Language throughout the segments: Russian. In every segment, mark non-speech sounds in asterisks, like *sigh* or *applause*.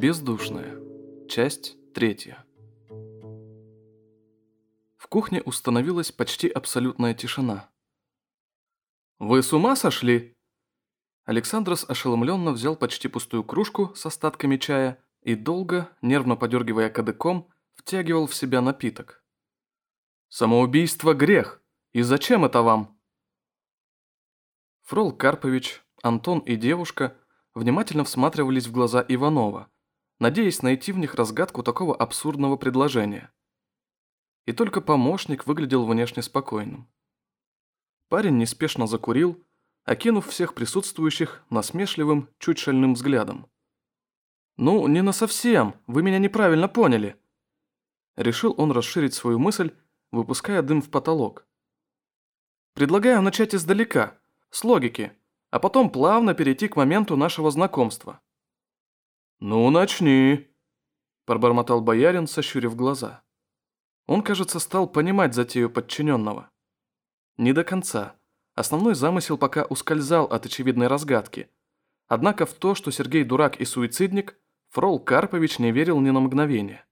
Бездушная. Часть третья. В кухне установилась почти абсолютная тишина. «Вы с ума сошли?» Александрос ошеломленно взял почти пустую кружку с остатками чая и долго, нервно подергивая кадыком, втягивал в себя напиток. «Самоубийство – грех! И зачем это вам?» Фрол Карпович, Антон и девушка внимательно всматривались в глаза Иванова – надеясь найти в них разгадку такого абсурдного предложения. И только помощник выглядел внешне спокойным. Парень неспешно закурил, окинув всех присутствующих насмешливым, чуть шальным взглядом. «Ну, не на совсем, вы меня неправильно поняли». Решил он расширить свою мысль, выпуская дым в потолок. «Предлагаю начать издалека, с логики, а потом плавно перейти к моменту нашего знакомства. «Ну, начни», – пробормотал боярин, сощурив глаза. Он, кажется, стал понимать затею подчиненного. Не до конца. Основной замысел пока ускользал от очевидной разгадки. Однако в то, что Сергей дурак и суицидник, Фрол Карпович не верил ни на мгновение.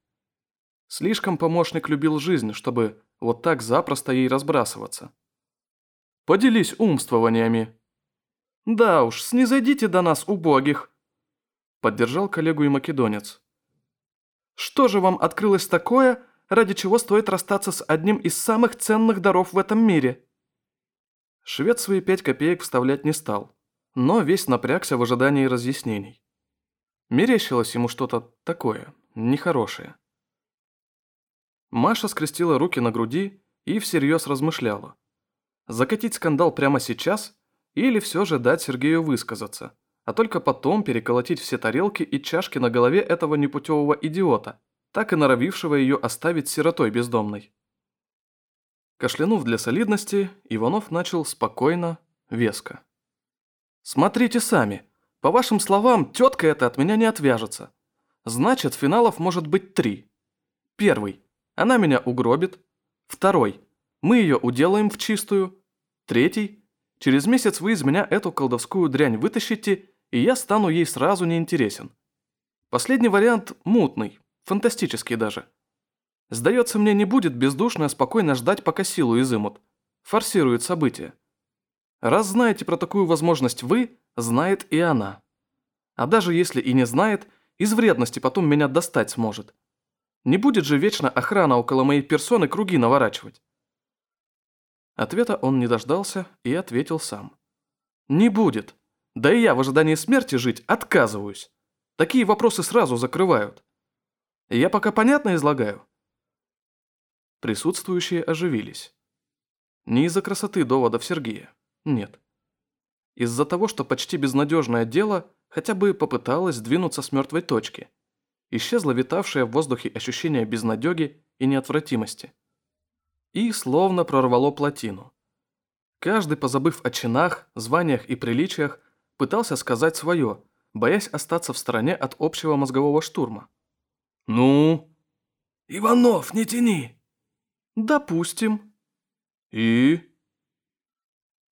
Слишком помощник любил жизнь, чтобы вот так запросто ей разбрасываться. «Поделись умствованиями». «Да уж, снизойдите до нас, убогих», Поддержал коллегу и македонец. «Что же вам открылось такое, ради чего стоит расстаться с одним из самых ценных даров в этом мире?» Швед свои пять копеек вставлять не стал, но весь напрягся в ожидании разъяснений. Мерещилось ему что-то такое, нехорошее. Маша скрестила руки на груди и всерьез размышляла. Закатить скандал прямо сейчас или все же дать Сергею высказаться – а только потом переколотить все тарелки и чашки на голове этого непутевого идиота, так и норовившего ее оставить сиротой бездомной. Кашлянув для солидности, Иванов начал спокойно, веско. «Смотрите сами. По вашим словам, тетка эта от меня не отвяжется. Значит, финалов может быть три. Первый. Она меня угробит. Второй. Мы ее уделаем в чистую. Третий. Через месяц вы из меня эту колдовскую дрянь вытащите и я стану ей сразу неинтересен. Последний вариант мутный, фантастический даже. Сдается мне, не будет бездушно а спокойно ждать, пока силу изымут. Форсирует события. Раз знаете про такую возможность вы, знает и она. А даже если и не знает, из вредности потом меня достать сможет. Не будет же вечно охрана около моей персоны круги наворачивать. Ответа он не дождался и ответил сам. Не будет. Да и я в ожидании смерти жить отказываюсь. Такие вопросы сразу закрывают. Я пока понятно излагаю?» Присутствующие оживились. Не из-за красоты доводов Сергея. Нет. Из-за того, что почти безнадежное дело хотя бы попыталось двинуться с мертвой точки. Исчезло витавшее в воздухе ощущение безнадеги и неотвратимости. И словно прорвало плотину. Каждый, позабыв о чинах, званиях и приличиях, пытался сказать свое, боясь остаться в стороне от общего мозгового штурма. «Ну?» «Иванов, не тяни!» «Допустим». «И?»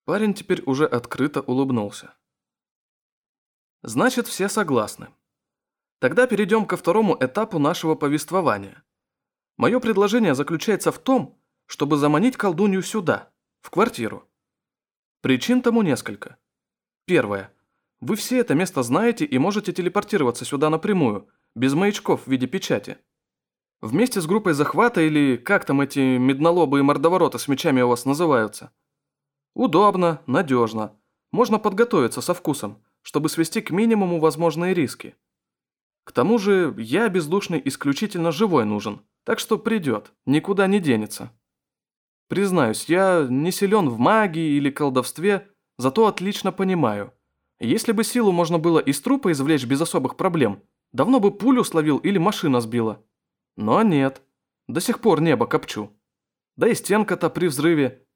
Парень теперь уже открыто улыбнулся. «Значит, все согласны. Тогда перейдем ко второму этапу нашего повествования. Мое предложение заключается в том, чтобы заманить колдунью сюда, в квартиру. Причин тому несколько. Первое. Вы все это место знаете и можете телепортироваться сюда напрямую, без маячков в виде печати. Вместе с группой захвата или как там эти меднолобые мордовороты с мечами у вас называются. Удобно, надежно. Можно подготовиться со вкусом, чтобы свести к минимуму возможные риски. К тому же я бездушный исключительно живой нужен, так что придет, никуда не денется. Признаюсь, я не силен в магии или колдовстве, зато отлично понимаю, если бы силу можно было из трупа извлечь без особых проблем, давно бы пулю словил или машина сбила. Но нет. До сих пор небо копчу. Да и стенка-то при взрыве.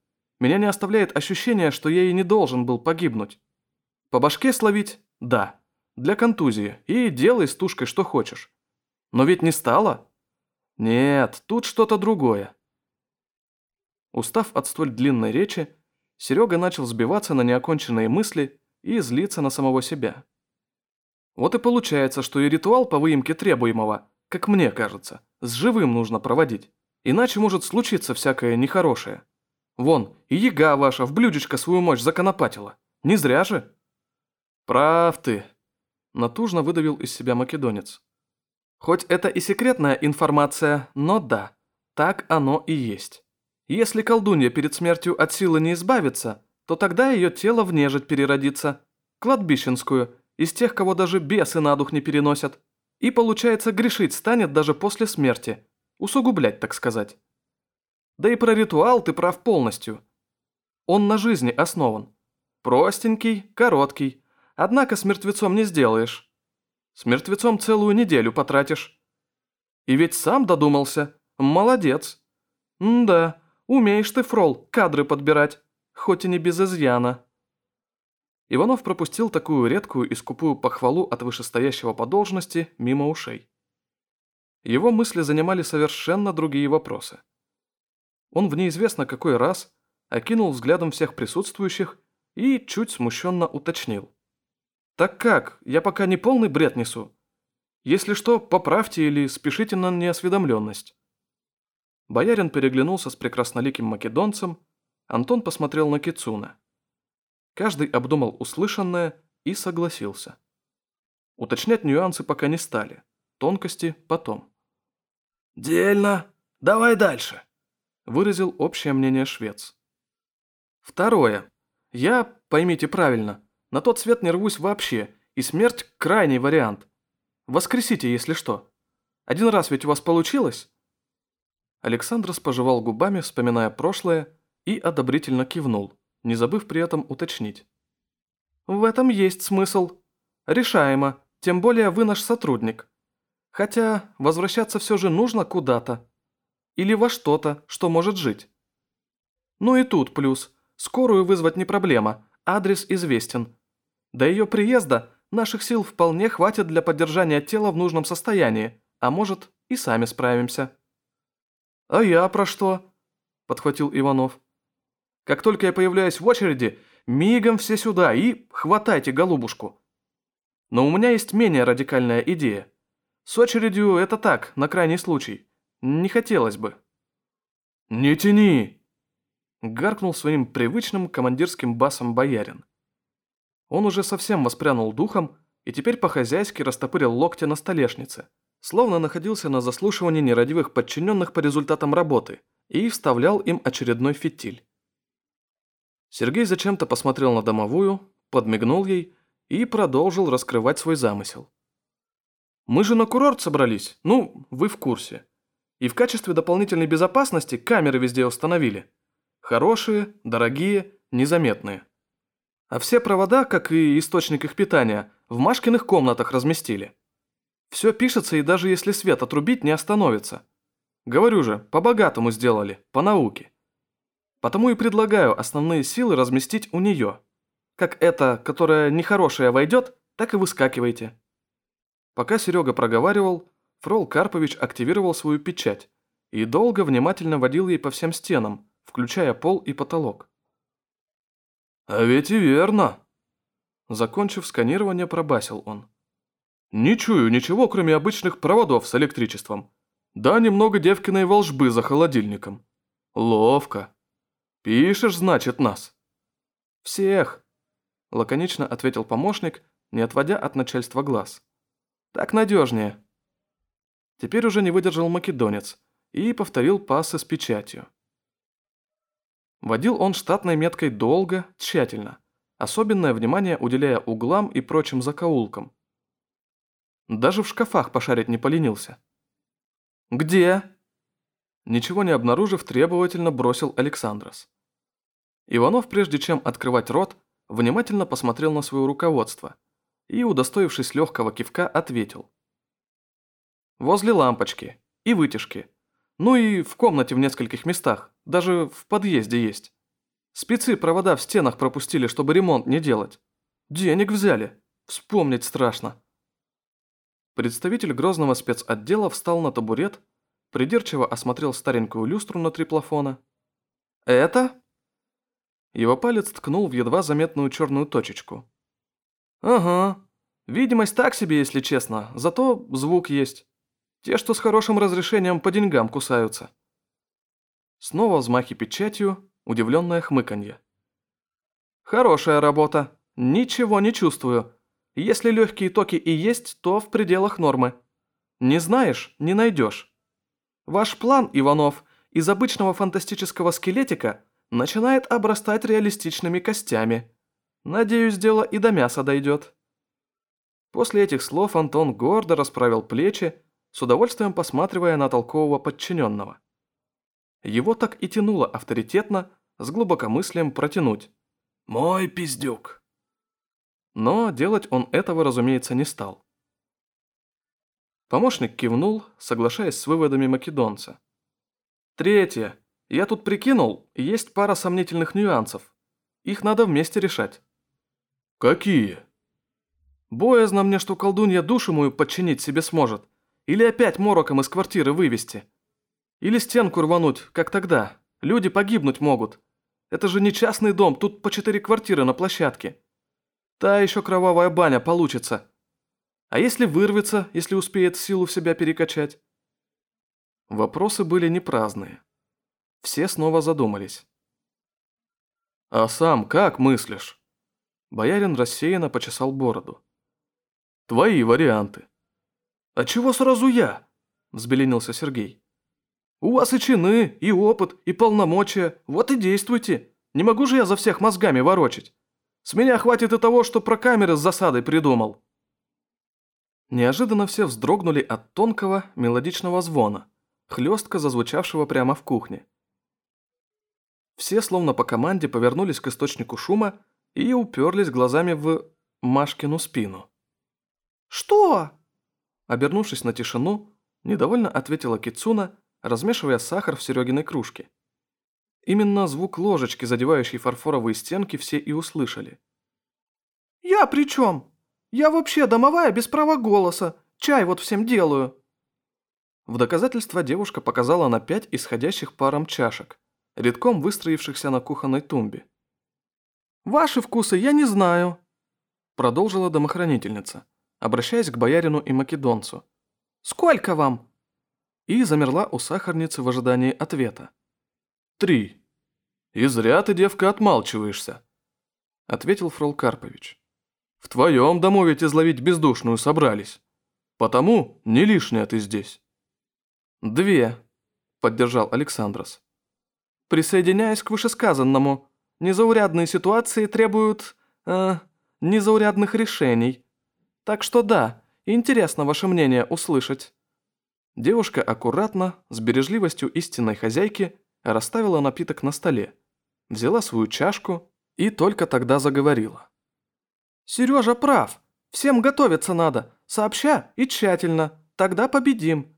Меня не оставляет ощущение, что я и не должен был погибнуть. По башке словить – да. Для контузии. И делай с тушкой что хочешь. Но ведь не стало? Нет, тут что-то другое. Устав от столь длинной речи, Серега начал сбиваться на неоконченные мысли и злиться на самого себя. Вот и получается, что и ритуал по выемке требуемого, как мне кажется, с живым нужно проводить. Иначе может случиться всякое нехорошее. Вон, и яга ваша в блюдечко свою мощь законопатила. Не зря же. Прав ты. Натужно выдавил из себя македонец. Хоть это и секретная информация, но да, так оно и есть. Если колдунья перед смертью от силы не избавится, то тогда ее тело в нежить переродится, кладбищенскую, из тех, кого даже бесы на дух не переносят. И получается, грешить станет даже после смерти. Усугублять, так сказать. Да и про ритуал ты прав полностью. Он на жизни основан. Простенький, короткий. Однако с мертвецом не сделаешь. С мертвецом целую неделю потратишь. И ведь сам додумался. Молодец. М да, умеешь ты, фрол, кадры подбирать. Хоть и не без изъяна. Иванов пропустил такую редкую и скупую похвалу от вышестоящего по должности мимо ушей. Его мысли занимали совершенно другие вопросы. Он в неизвестно какой раз окинул взглядом всех присутствующих и чуть смущенно уточнил. «Так как? Я пока не полный бред несу. Если что, поправьте или спешите на неосведомленность». Боярин переглянулся с прекрасноликим македонцем, Антон посмотрел на Кицуна. Каждый обдумал услышанное и согласился. Уточнять нюансы пока не стали, тонкости потом. «Дельно. Давай дальше», – выразил общее мнение швец. Второе. Я, поймите правильно, на тот свет не рвусь вообще, и смерть – крайний вариант. Воскресите, если что. Один раз ведь у вас получилось?» Александр спожевал губами, вспоминая прошлое, и одобрительно кивнул не забыв при этом уточнить. «В этом есть смысл. Решаемо, тем более вы наш сотрудник. Хотя возвращаться все же нужно куда-то. Или во что-то, что может жить. Ну и тут плюс. Скорую вызвать не проблема, адрес известен. До ее приезда наших сил вполне хватит для поддержания тела в нужном состоянии, а может и сами справимся». «А я про что?» – подхватил Иванов. Как только я появляюсь в очереди, мигом все сюда и хватайте голубушку. Но у меня есть менее радикальная идея. С очередью это так, на крайний случай. Не хотелось бы. «Не тяни!» Гаркнул своим привычным командирским басом боярин. Он уже совсем воспрянул духом и теперь по-хозяйски растопырил локти на столешнице, словно находился на заслушивании нерадивых подчиненных по результатам работы и вставлял им очередной фитиль. Сергей зачем-то посмотрел на домовую, подмигнул ей и продолжил раскрывать свой замысел. «Мы же на курорт собрались, ну, вы в курсе. И в качестве дополнительной безопасности камеры везде установили. Хорошие, дорогие, незаметные. А все провода, как и источник их питания, в Машкиных комнатах разместили. Все пишется, и даже если свет отрубить, не остановится. Говорю же, по-богатому сделали, по науке. Потому и предлагаю основные силы разместить у нее. Как эта, которая нехорошая войдет, так и выскакивайте. Пока Серега проговаривал, Фрол Карпович активировал свою печать и долго внимательно водил ей по всем стенам, включая пол и потолок. «А ведь и верно!» Закончив сканирование, пробасил он. «Не чую ничего, кроме обычных проводов с электричеством. Да, немного девкиной волжбы за холодильником. Ловко!» «Пишешь, значит, нас?» «Всех», – лаконично ответил помощник, не отводя от начальства глаз. «Так надежнее». Теперь уже не выдержал македонец и повторил пасы с печатью. Водил он штатной меткой долго, тщательно, особенное внимание уделяя углам и прочим закоулкам. Даже в шкафах пошарить не поленился. «Где?» Ничего не обнаружив, требовательно бросил Александрос. Иванов, прежде чем открывать рот, внимательно посмотрел на свое руководство и, удостоившись легкого кивка, ответил. «Возле лампочки и вытяжки. Ну и в комнате в нескольких местах, даже в подъезде есть. Спецы провода в стенах пропустили, чтобы ремонт не делать. Денег взяли. Вспомнить страшно». Представитель грозного спецотдела встал на табурет, придирчиво осмотрел старенькую люстру на три плафона. «Это?» Его палец ткнул в едва заметную черную точечку. «Ага, Видимость так себе, если честно, зато звук есть. Те, что с хорошим разрешением по деньгам кусаются. Снова взмахи печатью, удивленное хмыканье. Хорошая работа. Ничего не чувствую. Если легкие токи и есть, то в пределах нормы. Не знаешь – не найдешь. Ваш план, Иванов, из обычного фантастического скелетика начинает обрастать реалистичными костями. Надеюсь, дело и до мяса дойдет. После этих слов Антон гордо расправил плечи, с удовольствием посматривая на толкового подчиненного. Его так и тянуло авторитетно, с глубокомыслием протянуть. «Мой пиздюк!» Но делать он этого, разумеется, не стал. Помощник кивнул, соглашаясь с выводами македонца. Третье. Я тут прикинул, есть пара сомнительных нюансов. Их надо вместе решать. Какие? Боязно мне, что колдунья душу мою подчинить себе сможет. Или опять мороком из квартиры вывести. Или стенку рвануть, как тогда. Люди погибнуть могут. Это же не частный дом, тут по четыре квартиры на площадке. Та еще кровавая баня получится. А если вырвется, если успеет силу в себя перекачать? Вопросы были не праздные. Все снова задумались. «А сам как мыслишь?» Боярин рассеянно почесал бороду. «Твои варианты». «А чего сразу я?» – взбеленился Сергей. «У вас и чины, и опыт, и полномочия, вот и действуйте. Не могу же я за всех мозгами ворочать. С меня хватит и того, что про камеры с засадой придумал». Неожиданно все вздрогнули от тонкого мелодичного звона, хлестко зазвучавшего прямо в кухне. Все, словно по команде, повернулись к источнику шума и уперлись глазами в Машкину спину. «Что?» Обернувшись на тишину, недовольно ответила Кицуна, размешивая сахар в Серегиной кружке. Именно звук ложечки, задевающей фарфоровые стенки, все и услышали. «Я при чем?» Я вообще домовая без права голоса. Чай вот всем делаю». В доказательство девушка показала на пять исходящих паром чашек, редком выстроившихся на кухонной тумбе. «Ваши вкусы я не знаю», – продолжила домохранительница, обращаясь к боярину и македонцу. «Сколько вам?» И замерла у сахарницы в ожидании ответа. «Три. И зря ты, девка, отмалчиваешься», – ответил Фрол Карпович. В твоем дому ведь изловить бездушную собрались. Потому не лишняя ты здесь». «Две», – поддержал Александрос. «Присоединяясь к вышесказанному, незаурядные ситуации требуют... Э, незаурядных решений. Так что да, интересно ваше мнение услышать». Девушка аккуратно, с бережливостью истинной хозяйки, расставила напиток на столе, взяла свою чашку и только тогда заговорила. Сережа прав. Всем готовиться надо, сообща и тщательно. Тогда победим.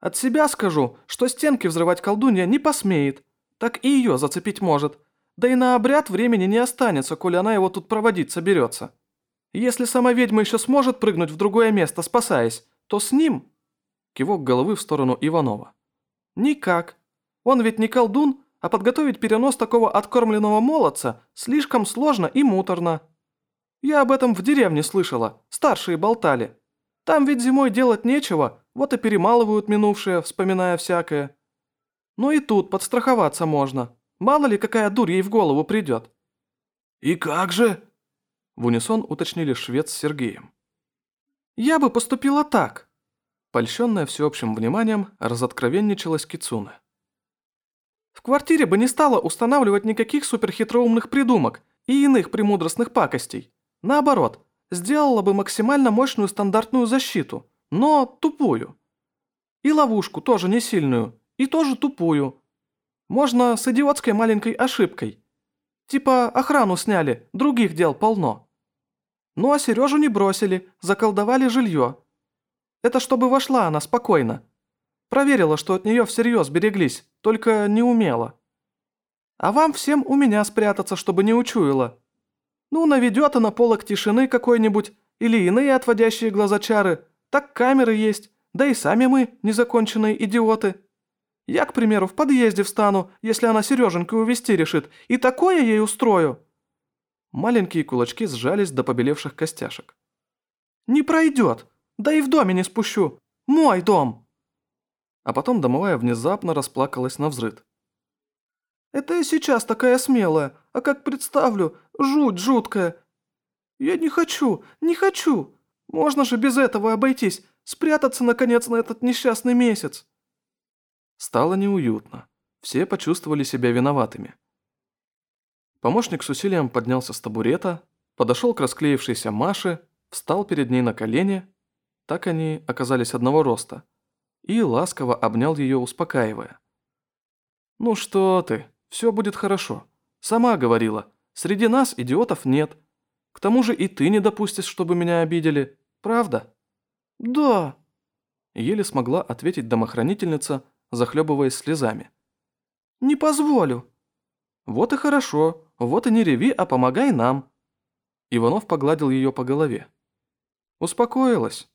От себя скажу, что стенки взрывать колдунья не посмеет. Так и ее зацепить может. Да и на обряд времени не останется, коли она его тут проводить соберется. Если сама ведьма еще сможет прыгнуть в другое место, спасаясь, то с ним...» Кивок головы в сторону Иванова. «Никак. Он ведь не колдун, а подготовить перенос такого откормленного молодца слишком сложно и муторно. Я об этом в деревне слышала, старшие болтали. Там ведь зимой делать нечего, вот и перемалывают минувшее, вспоминая всякое. Ну и тут подстраховаться можно. Мало ли, какая дурь ей в голову придет». «И как же?» В унисон уточнили швед с Сергеем. «Я бы поступила так». Польщенная всеобщим вниманием, разоткровенничалась Кицуна. «В квартире бы не стала устанавливать никаких суперхитроумных придумок и иных премудростных пакостей. Наоборот, сделала бы максимально мощную стандартную защиту, но тупую. И ловушку тоже не сильную, и тоже тупую. Можно с идиотской маленькой ошибкой. Типа охрану сняли, других дел полно. Ну а Сережу не бросили, заколдовали жилье. Это чтобы вошла она спокойно. Проверила, что от нее всерьез береглись, только не умела. А вам всем у меня спрятаться, чтобы не учуяла. Ну, наведет она полок тишины какой-нибудь, или иные отводящие глаза чары, так камеры есть, да и сами мы, незаконченные идиоты. Я, к примеру, в подъезде встану, если она Сереженьку увести решит, и такое ей устрою». Маленькие кулачки сжались до побелевших костяшек. Не пройдет. Да и в доме не спущу. Мой дом!» А потом домовая внезапно расплакалась на взрыд. «Это я сейчас такая смелая, а как представлю, жуть жуткая. Я не хочу, не хочу. Можно же без этого обойтись, спрятаться, наконец, на этот несчастный месяц». Стало неуютно. Все почувствовали себя виноватыми. Помощник с усилием поднялся с табурета, подошел к расклеившейся Маше, встал перед ней на колени, так они оказались одного роста, и ласково обнял ее, успокаивая. «Ну что ты, все будет хорошо. Сама говорила, среди нас идиотов нет. К тому же и ты не допустишь, чтобы меня обидели, правда?» «Да», – еле смогла ответить домохранительница, захлебываясь слезами. «Не позволю». «Вот и хорошо, вот и не реви, а помогай нам». Иванов погладил ее по голове. Успокоилась.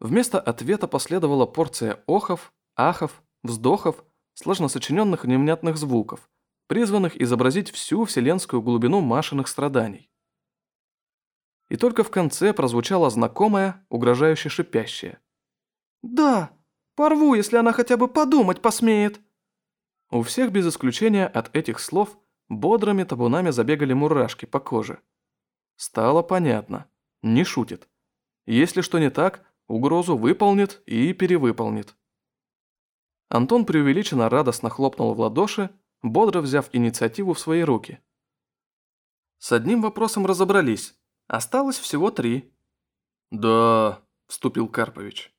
Вместо ответа последовала порция охов, ахов, вздохов, сложно сочиненных невнятных звуков, призванных изобразить всю вселенскую глубину Машиных страданий. И только в конце прозвучало знакомое, угрожающе шипящее. «Да, порву, если она хотя бы подумать посмеет!» У всех без исключения от этих слов бодрыми табунами забегали мурашки по коже. Стало понятно. Не шутит. Если что не так, угрозу выполнит и перевыполнит. Антон преувеличенно радостно хлопнул в ладоши, бодро взяв инициативу в свои руки. С одним вопросом разобрались. Осталось всего три. «Да», – вступил Карпович.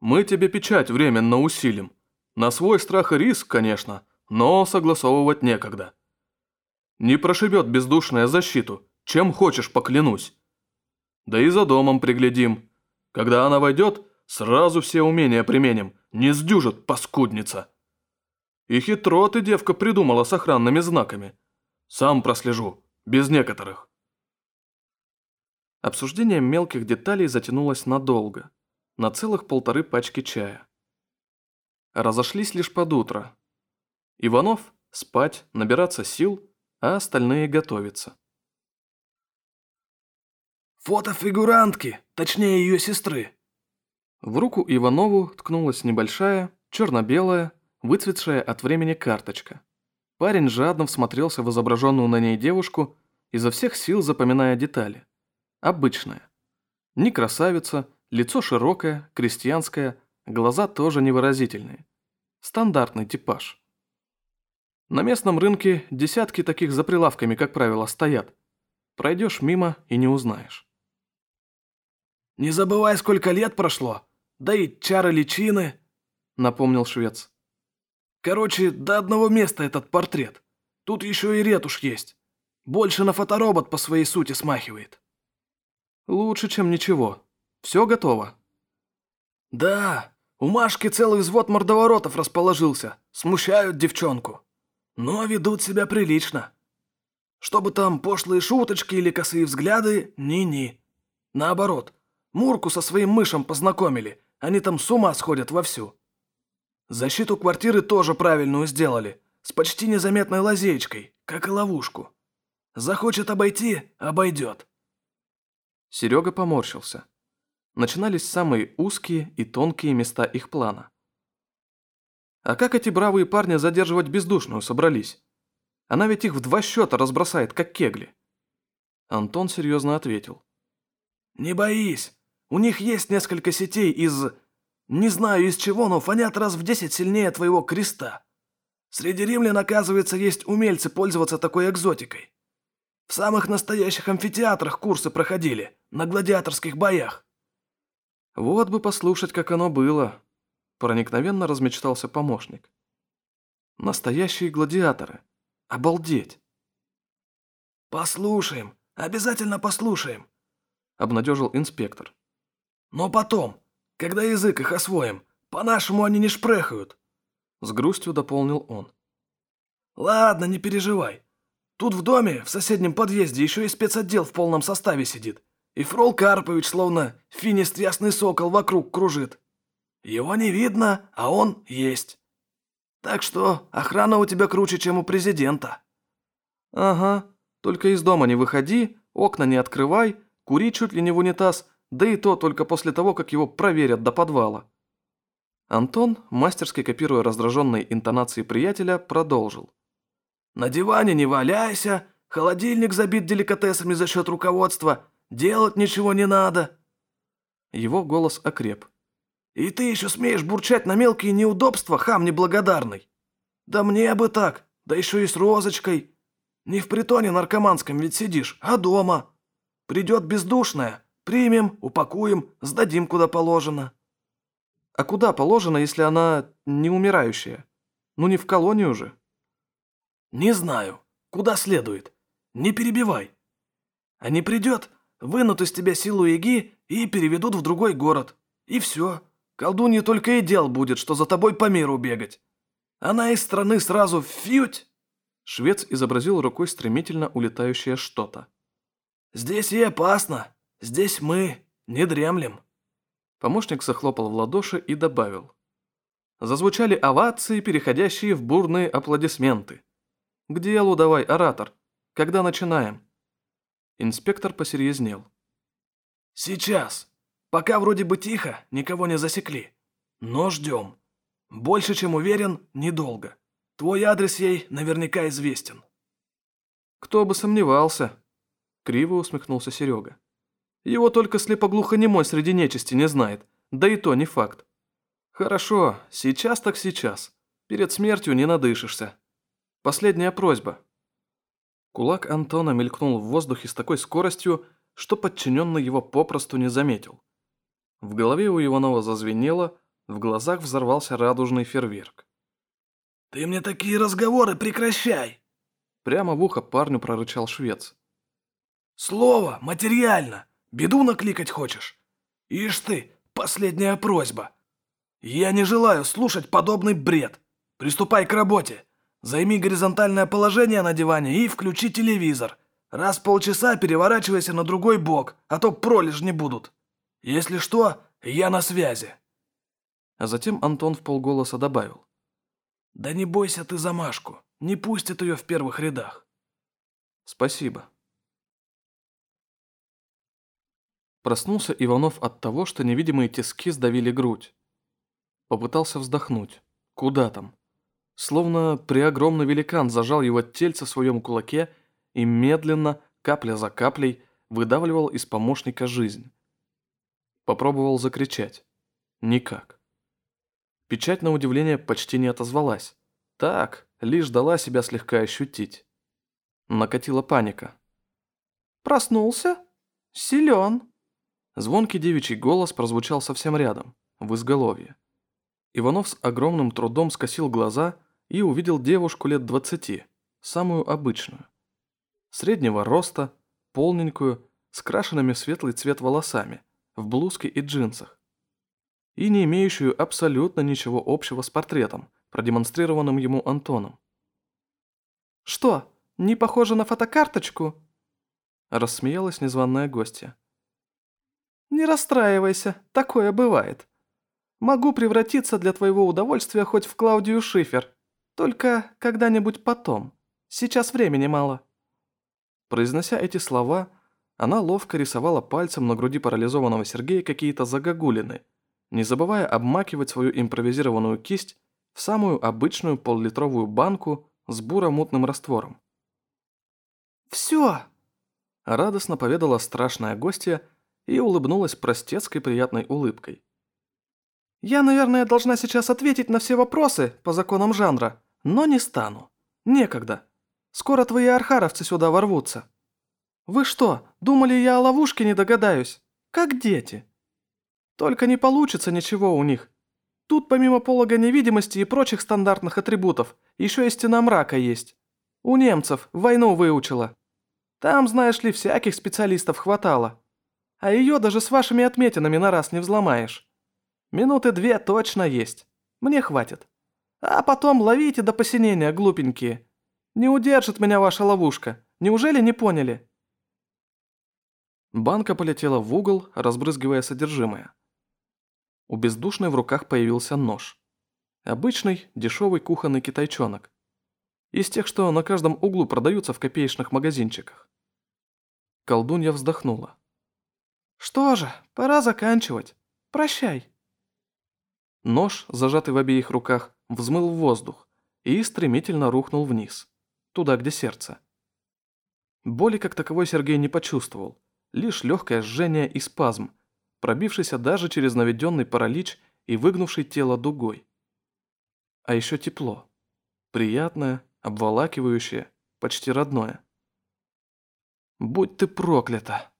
«Мы тебе печать временно усилим. На свой страх и риск, конечно, но согласовывать некогда. Не прошибет бездушная защиту, чем хочешь поклянусь. Да и за домом приглядим. Когда она войдет, сразу все умения применим, не сдюжит паскудница. И хитро ты, девка, придумала с охранными знаками. Сам прослежу, без некоторых. Обсуждение мелких деталей затянулось надолго, на целых полторы пачки чая. Разошлись лишь под утро. Иванов – спать, набираться сил, а остальные готовиться. «Фото фигурантки, точнее ее сестры». В руку Иванову ткнулась небольшая, черно-белая, выцветшая от времени карточка. Парень жадно всмотрелся в изображенную на ней девушку, изо всех сил запоминая детали. Обычная. Не красавица, лицо широкое, крестьянское, глаза тоже невыразительные. Стандартный типаж. На местном рынке десятки таких за прилавками, как правило, стоят. Пройдешь мимо и не узнаешь. «Не забывай, сколько лет прошло. Да и чары личины», — напомнил швец. «Короче, до одного места этот портрет. Тут еще и ретушь есть. Больше на фоторобот по своей сути смахивает». «Лучше, чем ничего. Все готово». «Да, у Машки целый взвод мордоворотов расположился. Смущают девчонку. Но ведут себя прилично. Чтобы там пошлые шуточки или косые взгляды, ни-ни. Наоборот, Мурку со своим мышем познакомили, они там с ума сходят вовсю. Защиту квартиры тоже правильную сделали, с почти незаметной лазеечкой, как и ловушку. Захочет обойти – обойдет. Серега поморщился. Начинались самые узкие и тонкие места их плана. А как эти бравые парни задерживать бездушную собрались? Она ведь их в два счета разбросает, как кегли. Антон серьезно ответил. «Не боись, у них есть несколько сетей из... Не знаю из чего, но фонят раз в десять сильнее твоего креста. Среди римлян, оказывается, есть умельцы пользоваться такой экзотикой. В самых настоящих амфитеатрах курсы проходили, на гладиаторских боях. Вот бы послушать, как оно было. Проникновенно размечтался помощник. Настоящие гладиаторы. Обалдеть. Послушаем, обязательно послушаем. Обнадежил инспектор. Но потом, когда язык их освоим, по-нашему они не шпрехают. С грустью дополнил он. Ладно, не переживай. Тут в доме, в соседнем подъезде, еще и спецотдел в полном составе сидит. И Фрол Карпович, словно финист ясный сокол, вокруг кружит. Его не видно, а он есть. Так что охрана у тебя круче, чем у президента. Ага, только из дома не выходи, окна не открывай, кури чуть ли не в унитаз, да и то только после того, как его проверят до подвала. Антон, мастерски копируя раздраженные интонации приятеля, продолжил. «На диване не валяйся, холодильник забит деликатесами за счет руководства, делать ничего не надо». Его голос окреп. «И ты еще смеешь бурчать на мелкие неудобства, хам неблагодарный? Да мне бы так, да еще и с розочкой. Не в притоне наркоманском ведь сидишь, а дома. Придет бездушная, примем, упакуем, сдадим куда положено». А куда положено, если она не умирающая? Ну не в колонию же. Не знаю. Куда следует? Не перебивай. А не придет, вынут из тебя силу Иги и переведут в другой город. И все. Колдунья только и дел будет, что за тобой по миру бегать. Она из страны сразу фьють. Швец изобразил рукой стремительно улетающее что-то. «Здесь и опасно. Здесь мы не дремлем». Помощник захлопал в ладоши и добавил. Зазвучали овации, переходящие в бурные аплодисменты. «К делу давай, оратор. Когда начинаем?» Инспектор посерьезнел. «Сейчас. Пока вроде бы тихо, никого не засекли. Но ждем. Больше, чем уверен, недолго. Твой адрес ей наверняка известен». «Кто бы сомневался», — криво усмехнулся Серега. Его только слепоглухонемой среди нечисти не знает, да и то не факт. Хорошо, сейчас так сейчас. Перед смертью не надышишься. Последняя просьба. Кулак Антона мелькнул в воздухе с такой скоростью, что подчиненный его попросту не заметил. В голове у Иванова зазвенело, в глазах взорвался радужный фейерверк. «Ты мне такие разговоры прекращай!» Прямо в ухо парню прорычал швец. «Слово материально! Беду накликать хочешь? Ишь ты, последняя просьба. Я не желаю слушать подобный бред. Приступай к работе. Займи горизонтальное положение на диване и включи телевизор. Раз в полчаса переворачивайся на другой бок, а то пролежни будут. Если что, я на связи. А затем Антон в полголоса добавил. Да не бойся ты за Машку, не пустят ее в первых рядах. Спасибо. Проснулся Иванов от того, что невидимые тиски сдавили грудь. Попытался вздохнуть. Куда там? Словно преогромный великан зажал его тельце в своем кулаке и медленно, капля за каплей, выдавливал из помощника жизнь. Попробовал закричать. Никак. Печать, на удивление, почти не отозвалась. Так, лишь дала себя слегка ощутить. Накатила паника. «Проснулся? Силен!» Звонкий девичий голос прозвучал совсем рядом, в изголовье. Иванов с огромным трудом скосил глаза и увидел девушку лет двадцати, самую обычную. Среднего роста, полненькую, с крашенными светлый цвет волосами, в блузке и джинсах. И не имеющую абсолютно ничего общего с портретом, продемонстрированным ему Антоном. «Что, не похоже на фотокарточку?» Рассмеялась незваная гостья. «Не расстраивайся, такое бывает. Могу превратиться для твоего удовольствия хоть в Клаудию Шифер, только когда-нибудь потом. Сейчас времени мало». Произнося эти слова, она ловко рисовала пальцем на груди парализованного Сергея какие-то загогулины, не забывая обмакивать свою импровизированную кисть в самую обычную поллитровую банку с буро-мутным раствором. «Все!» – радостно поведала страшная гостья, и улыбнулась простецкой приятной улыбкой. «Я, наверное, должна сейчас ответить на все вопросы по законам жанра, но не стану. Некогда. Скоро твои архаровцы сюда ворвутся. Вы что, думали, я о ловушке не догадаюсь? Как дети. Только не получится ничего у них. Тут помимо полога невидимости и прочих стандартных атрибутов, еще и стена мрака есть. У немцев войну выучила. Там, знаешь ли, всяких специалистов хватало а ее даже с вашими отметинами на раз не взломаешь. Минуты две точно есть. Мне хватит. А потом ловите до посинения, глупенькие. Не удержит меня ваша ловушка. Неужели не поняли?» Банка полетела в угол, разбрызгивая содержимое. У бездушной в руках появился нож. Обычный, дешевый кухонный китайчонок. Из тех, что на каждом углу продаются в копеечных магазинчиках. Колдунья вздохнула. «Что же, пора заканчивать. Прощай». Нож, зажатый в обеих руках, взмыл в воздух и стремительно рухнул вниз, туда, где сердце. Боли как таковой Сергей не почувствовал, лишь легкое жжение и спазм, пробившийся даже через наведенный паралич и выгнувший тело дугой. А еще тепло. Приятное, обволакивающее, почти родное. Будь ты проклята!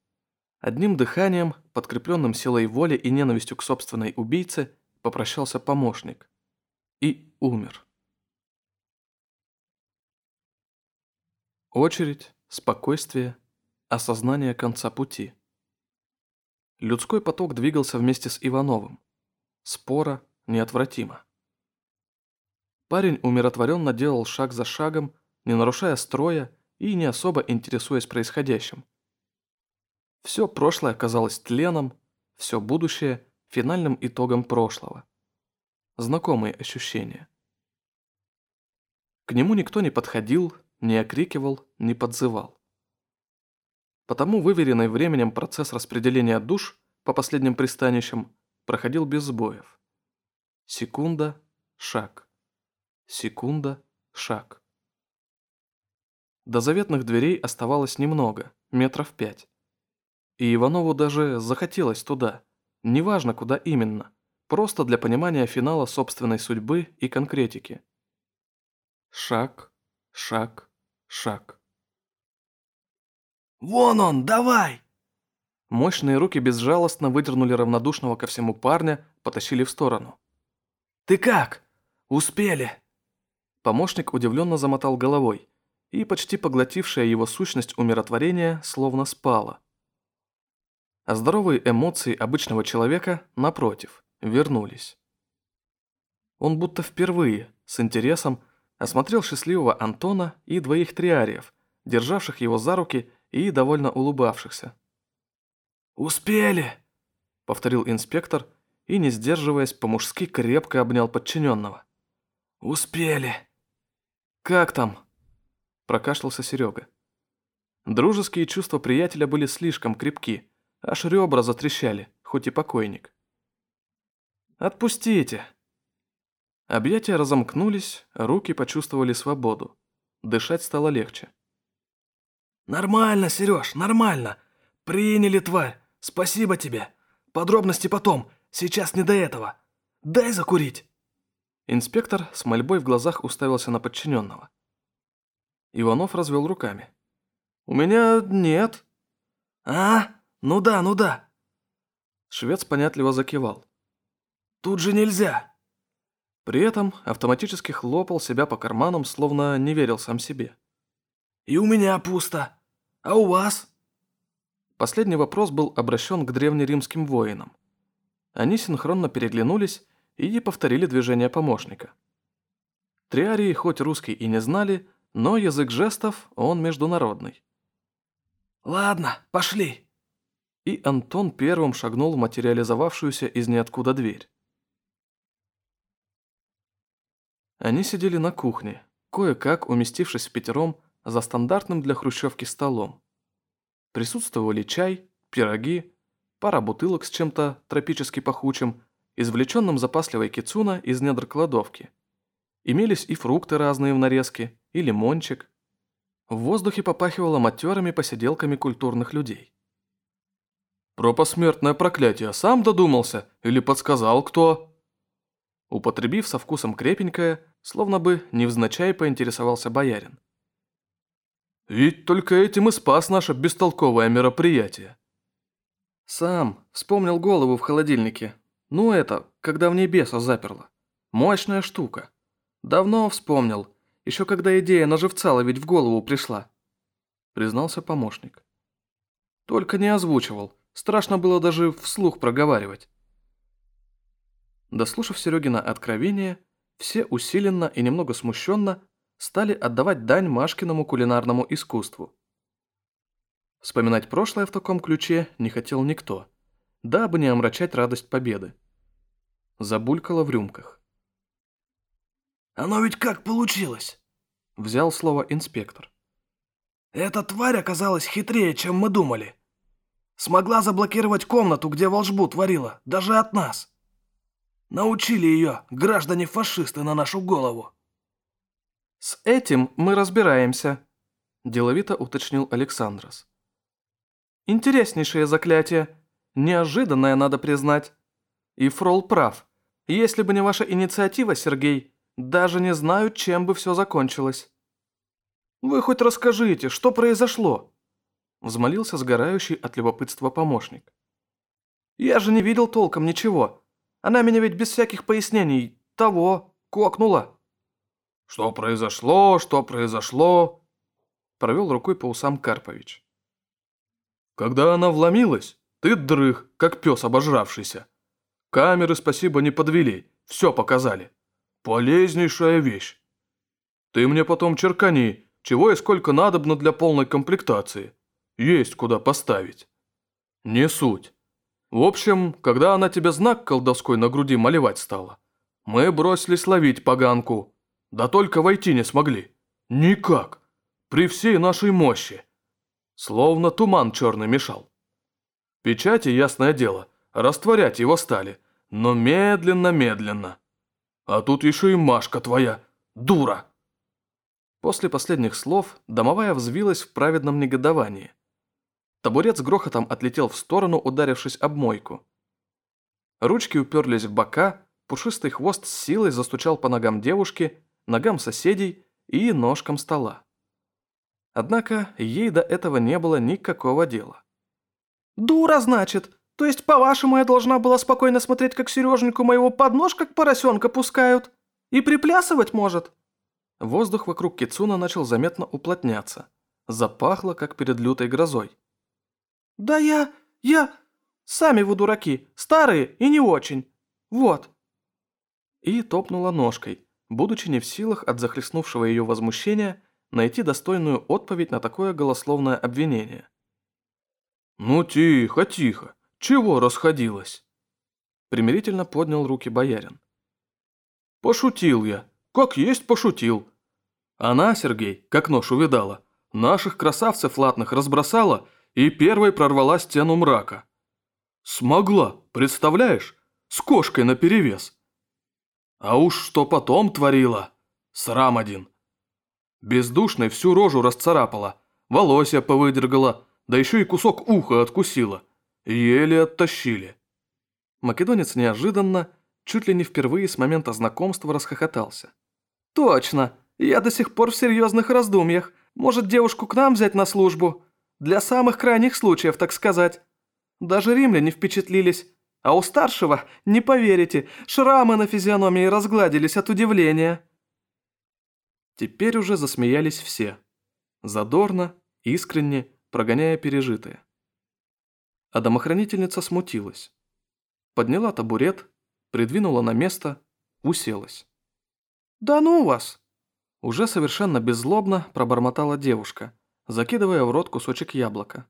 Одним дыханием, подкрепленным силой воли и ненавистью к собственной убийце, попрощался помощник. И умер. Очередь, спокойствие, осознание конца пути. Людской поток двигался вместе с Ивановым. Спора неотвратимо. Парень умиротворенно делал шаг за шагом, не нарушая строя и не особо интересуясь происходящим. Все прошлое казалось тленом, все будущее – финальным итогом прошлого. Знакомые ощущения. К нему никто не подходил, не окрикивал, не подзывал. Потому выверенный временем процесс распределения душ по последним пристанищам проходил без сбоев. Секунда, шаг. Секунда, шаг. До заветных дверей оставалось немного, метров пять. И Иванову даже захотелось туда, неважно куда именно, просто для понимания финала собственной судьбы и конкретики. Шаг, шаг, шаг. «Вон он, давай!» Мощные руки безжалостно выдернули равнодушного ко всему парня, потащили в сторону. «Ты как? Успели?» Помощник удивленно замотал головой, и почти поглотившая его сущность умиротворения словно спала. А здоровые эмоции обычного человека, напротив, вернулись. Он будто впервые, с интересом, осмотрел счастливого Антона и двоих триариев, державших его за руки и довольно улыбавшихся. «Успели!» — повторил инспектор и, не сдерживаясь, по-мужски крепко обнял подчиненного. «Успели!» «Как там?» прокашлялся Серега. Дружеские чувства приятеля были слишком крепки, аж ребра затрещали, хоть и покойник. «Отпустите!» Объятия разомкнулись, руки почувствовали свободу. Дышать стало легче. «Нормально, Сереж, нормально. Приняли, тварь. Спасибо тебе. Подробности потом. Сейчас не до этого. Дай закурить!» Инспектор с мольбой в глазах уставился на подчиненного. Иванов развел руками. «У меня нет». «А? Ну да, ну да». Швец понятливо закивал. «Тут же нельзя». При этом автоматически хлопал себя по карманам, словно не верил сам себе. «И у меня пусто. А у вас?» Последний вопрос был обращен к древнеримским воинам. Они синхронно переглянулись и повторили движение помощника. Триарии хоть русский и не знали, но язык жестов, он международный. «Ладно, пошли!» И Антон первым шагнул в материализовавшуюся из ниоткуда дверь. Они сидели на кухне, кое-как уместившись в пятером за стандартным для хрущевки столом. Присутствовали чай, пироги, пара бутылок с чем-то тропически пахучим, извлеченным запасливой кицуна из недр кладовки. Имелись и фрукты разные в нарезке, и лимончик. В воздухе попахивало матерыми посиделками культурных людей. «Про посмертное проклятие сам додумался или подсказал кто?» Употребив со вкусом крепенькое, словно бы невзначай поинтересовался боярин. «Ведь только этим и спас наше бестолковое мероприятие». «Сам вспомнил голову в холодильнике. Ну это, когда в ней беса заперло. Мощная штука. Давно вспомнил, еще когда идея на живца ловить в голову пришла», — признался помощник. «Только не озвучивал. Страшно было даже вслух проговаривать». Дослушав Серегина откровение, все усиленно и немного смущенно стали отдавать дань Машкиному кулинарному искусству. Вспоминать прошлое в таком ключе не хотел никто, дабы не омрачать радость победы. Забулькало в рюмках. Оно ведь как получилось?» Смогла заблокировать комнату, где волшбу творила, даже от нас. Научили ее, граждане-фашисты, на нашу голову. «С этим мы разбираемся», – деловито уточнил Александрос. «Интереснейшее заклятие. Неожиданное, надо признать. И Фрол прав. Если бы не ваша инициатива, Сергей, даже не знаю, чем бы все закончилось». «Вы хоть расскажите, что произошло?» Взмолился сгорающий от любопытства помощник. «Я же не видел толком ничего. Она меня ведь без всяких пояснений того кокнула». «Что произошло, что произошло?» Провел рукой по усам Карпович. «Когда она вломилась, ты дрых, как пес обожравшийся. Камеры, спасибо, не подвели, все показали. Полезнейшая вещь. Ты мне потом черкани, чего и сколько надобно для полной комплектации. Есть куда поставить. Не суть. В общем, когда она тебе знак колдовской на груди малевать стала, мы бросились ловить поганку. Да только войти не смогли. Никак. При всей нашей мощи. Словно туман черный мешал. Печати, ясное дело, растворять его стали, но медленно-медленно. А тут еще и Машка твоя, дура. После последних слов домовая взвилась в праведном негодовании. Табурет с грохотом отлетел в сторону, ударившись об мойку. Ручки уперлись в бока, пушистый хвост с силой застучал по ногам девушки, ногам соседей и ножкам стола. Однако ей до этого не было никакого дела. «Дура, значит! То есть, по-вашему, я должна была спокойно смотреть, как Сереженьку моего под нож, как поросенка пускают? И приплясывать может?» Воздух вокруг Кицуна начал заметно уплотняться. Запахло, как перед лютой грозой. «Да я... я... Сами вы дураки, старые и не очень. Вот». И топнула ножкой, будучи не в силах от захлестнувшего ее возмущения найти достойную отповедь на такое голословное обвинение. «Ну тихо, тихо, чего расходилась?» Примирительно поднял руки боярин. «Пошутил я, как есть пошутил. Она, Сергей, как нож увидала, наших красавцев латных разбросала и первой прорвала стену мрака. Смогла, представляешь, с кошкой наперевес. А уж что потом творила, срам один. Бездушной всю рожу расцарапала, волосья повыдергала, да еще и кусок уха откусила. Еле оттащили. Македонец неожиданно, чуть ли не впервые с момента знакомства расхохотался. «Точно! Я до сих пор в серьезных раздумьях. Может, девушку к нам взять на службу? Для самых крайних случаев, так сказать. Даже римляне впечатлились. А у старшего, не поверите, шрамы на физиономии разгладились от удивления. Теперь уже засмеялись все. Задорно, искренне, прогоняя пережитое. А домохранительница смутилась. Подняла табурет, придвинула на место, уселась. «Да ну вас!» Уже совершенно беззлобно пробормотала девушка, закидывая в рот кусочек яблока.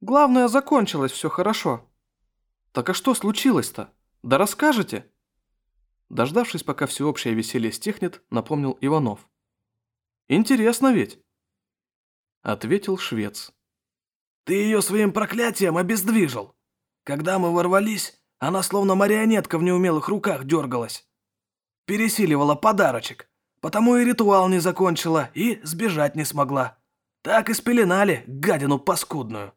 «Главное, закончилось все хорошо». «Так а что случилось-то? Да расскажете?» Дождавшись, пока всеобщее веселье стихнет, напомнил Иванов. «Интересно ведь?» Ответил швец. «Ты ее своим проклятием обездвижил. Когда мы ворвались, она словно марионетка в неумелых руках дергалась. Пересиливала подарочек, потому и ритуал не закончила, и сбежать не смогла. Так и спеленали гадину паскудную».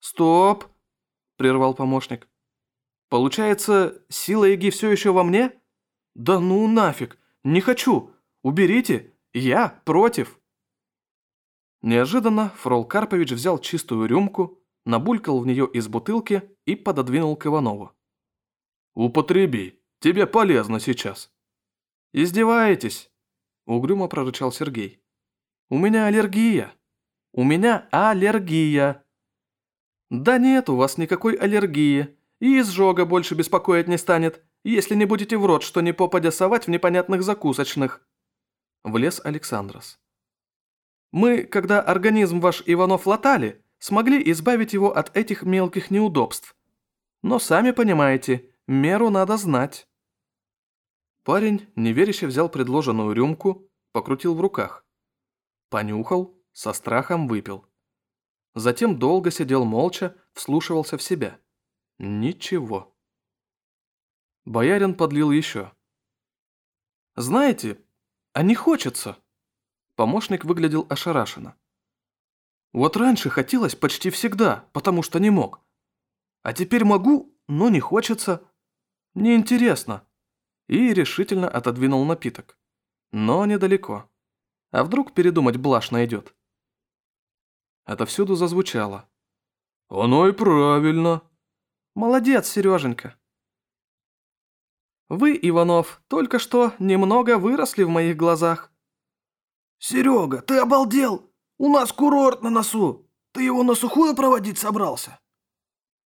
«Стоп!» – прервал помощник. «Получается, сила Иги все еще во мне? Да ну нафиг! Не хочу! Уберите! Я против!» Неожиданно Фрол Карпович взял чистую рюмку, набулькал в нее из бутылки и пододвинул к Иванову. «Употреби, тебе полезно сейчас». «Издеваетесь?» – угрюмо прорычал Сергей. «У меня аллергия. У меня аллергия». «Да нет у вас никакой аллергии, и изжога больше беспокоить не станет, если не будете в рот что ни попадя совать в непонятных закусочных». Влез Александрос. «Мы, когда организм ваш Иванов латали, смогли избавить его от этих мелких неудобств. Но сами понимаете, меру надо знать». Парень неверяще взял предложенную рюмку, покрутил в руках. Понюхал, со страхом выпил. Затем долго сидел молча, вслушивался в себя. Ничего. Боярин подлил еще. «Знаете, а не хочется!» Помощник выглядел ошарашенно. «Вот раньше хотелось почти всегда, потому что не мог. А теперь могу, но не хочется. Неинтересно». И решительно отодвинул напиток. Но недалеко. А вдруг передумать блажь найдет? Отовсюду зазвучало. «Оно и правильно». «Молодец, Сереженька». «Вы, Иванов, только что немного выросли в моих глазах». «Серега, ты обалдел? У нас курорт на носу. Ты его на сухую проводить собрался?»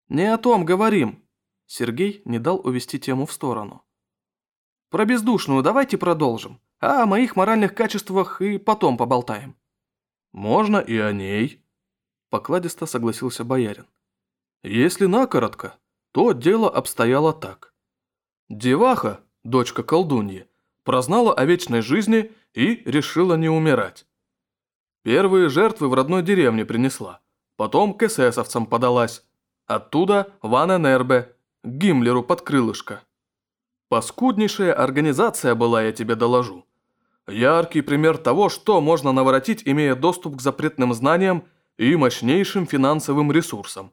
«Не о том говорим». Сергей не дал увести тему в сторону. «Про бездушную давайте продолжим, а о моих моральных качествах и потом поболтаем». «Можно и о ней», покладисто согласился боярин. Если накоротко, то дело обстояло так. Деваха, дочка колдуньи, прознала о вечной жизни и решила не умирать. Первые жертвы в родной деревне принесла, потом к эсэсовцам подалась, оттуда в Аненербе, к Гиммлеру под крылышко. Паскуднейшая организация была, я тебе доложу. Яркий пример того, что можно наворотить, имея доступ к запретным знаниям и мощнейшим финансовым ресурсом.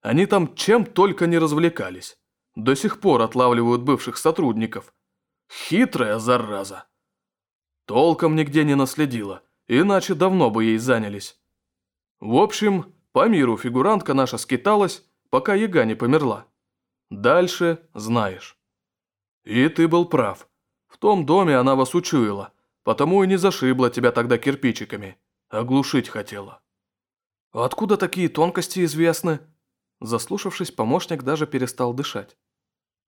Они там чем только не развлекались. До сих пор отлавливают бывших сотрудников. Хитрая зараза. Толком нигде не наследила, иначе давно бы ей занялись. В общем, по миру фигурантка наша скиталась, пока яга не померла. Дальше знаешь. И ты был прав. Том доме она вас учуяла, потому и не зашибла тебя тогда кирпичиками. Оглушить хотела. «Откуда такие тонкости известны?» Заслушавшись, помощник даже перестал дышать.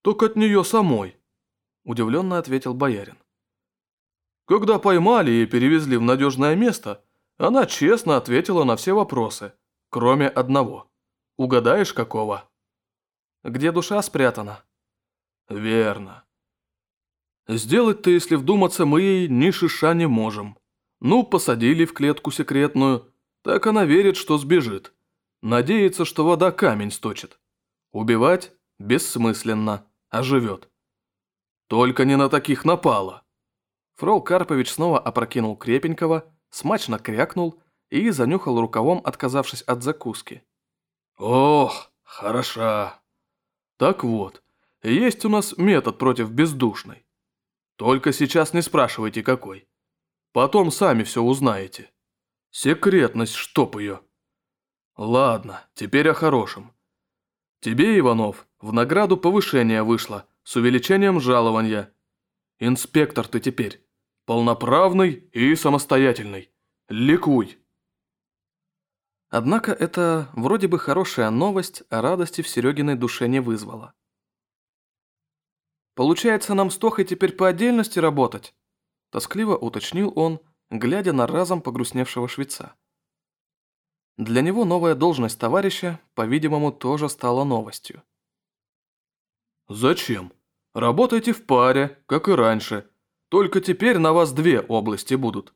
«Так от нее самой», – удивленно ответил боярин. «Когда поймали и перевезли в надежное место, она честно ответила на все вопросы, кроме одного. Угадаешь, какого?» «Где душа спрятана?» «Верно. Сделать-то, если вдуматься, мы ей ни шиша не можем. Ну, посадили в клетку секретную, так она верит, что сбежит. Надеется, что вода камень сточит. Убивать бессмысленно, а живет. Только не на таких напала. Фрол Карпович снова опрокинул крепенького, смачно крякнул и занюхал рукавом, отказавшись от закуски. «Ох, хороша. Так вот, есть у нас метод против бездушной. Только сейчас не спрашивайте, какой. Потом сами все узнаете». Секретность, чтоб ее. Ладно, теперь о хорошем. Тебе, Иванов, в награду повышение вышло с увеличением жалования. Инспектор ты теперь. Полноправный и самостоятельный. Ликуй. Однако это вроде бы хорошая новость, радости в Серегиной душе не вызвала. «Получается, нам с Тохой теперь по отдельности работать?» Тоскливо уточнил он, глядя на разом погрустневшего швеца. Для него новая должность товарища, по-видимому, тоже стала новостью. «Зачем? Работайте в паре, как и раньше. Только теперь на вас две области будут.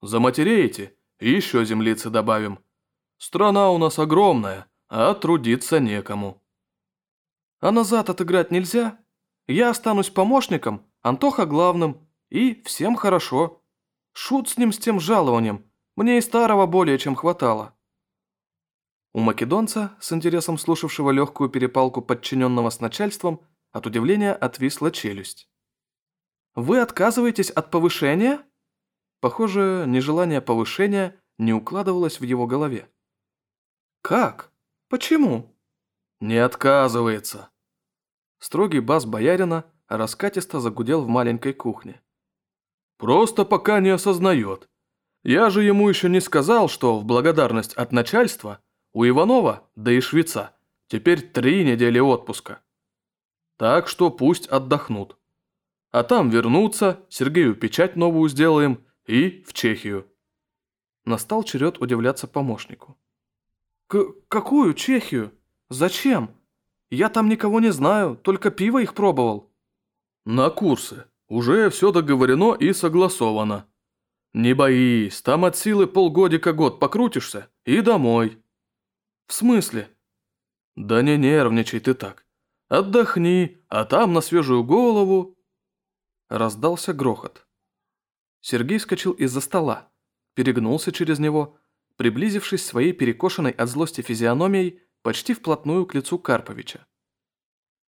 Заматереете, и еще землицы добавим. Страна у нас огромная, а трудиться некому». «А назад отыграть нельзя? Я останусь помощником, Антоха главным, и всем хорошо». Шут с ним с тем жалованием. Мне и старого более чем хватало. У македонца, с интересом слушавшего легкую перепалку подчиненного с начальством, от удивления отвисла челюсть. «Вы отказываетесь от повышения?» Похоже, нежелание повышения не укладывалось в его голове. «Как? Почему?» «Не отказывается!» Строгий бас боярина раскатисто загудел в маленькой кухне. Просто пока не осознает. Я же ему еще не сказал, что в благодарность от начальства у Иванова, да и швеца, теперь три недели отпуска. Так что пусть отдохнут. А там вернуться, Сергею печать новую сделаем и в Чехию. Настал черед удивляться помощнику. К какую Чехию? Зачем? Я там никого не знаю, только пиво их пробовал. На курсы. Уже все договорено и согласовано. Не боись, там от силы полгодика-год покрутишься и домой. В смысле? Да не нервничай ты так. Отдохни, а там на свежую голову. Раздался грохот. Сергей скочил из-за стола, перегнулся через него, приблизившись своей перекошенной от злости физиономией почти вплотную к лицу Карповича.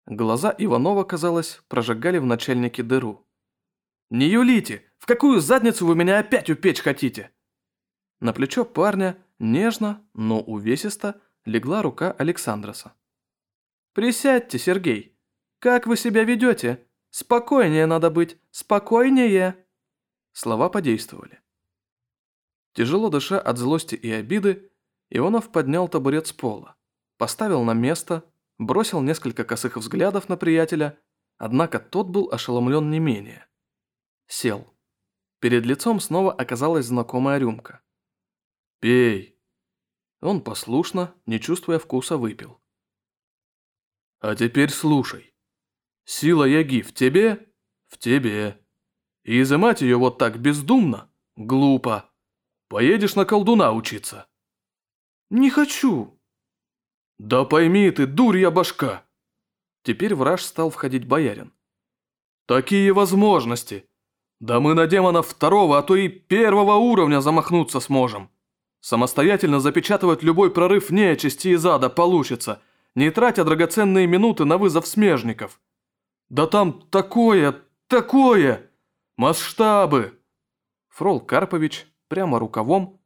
Глаза Иванова, казалось, прожигали в начальнике дыру. «Не юлите! В какую задницу вы меня опять упечь хотите?» На плечо парня нежно, но увесисто легла рука Александроса. «Присядьте, Сергей. Как вы себя ведете? Спокойнее надо быть, спокойнее!» Слова подействовали. Тяжело дыша от злости и обиды, Иванов поднял табурет с пола, поставил на место, бросил несколько косых взглядов на приятеля, однако тот был ошеломлен не менее. Сел. Перед лицом снова оказалась знакомая рюмка. «Пей!» Он послушно, не чувствуя вкуса, выпил. «А теперь слушай. Сила Яги в тебе? В тебе. И изымать ее вот так бездумно? Глупо. Поедешь на колдуна учиться». «Не хочу», «Да пойми ты, дурья башка!» Теперь враж стал входить боярин. «Такие возможности! Да мы на демонов второго, а то и первого уровня замахнуться сможем. Самостоятельно запечатывать любой прорыв нечисти из ада получится, не тратя драгоценные минуты на вызов смежников. Да там такое, такое! Масштабы!» Фрол Карпович прямо рукавом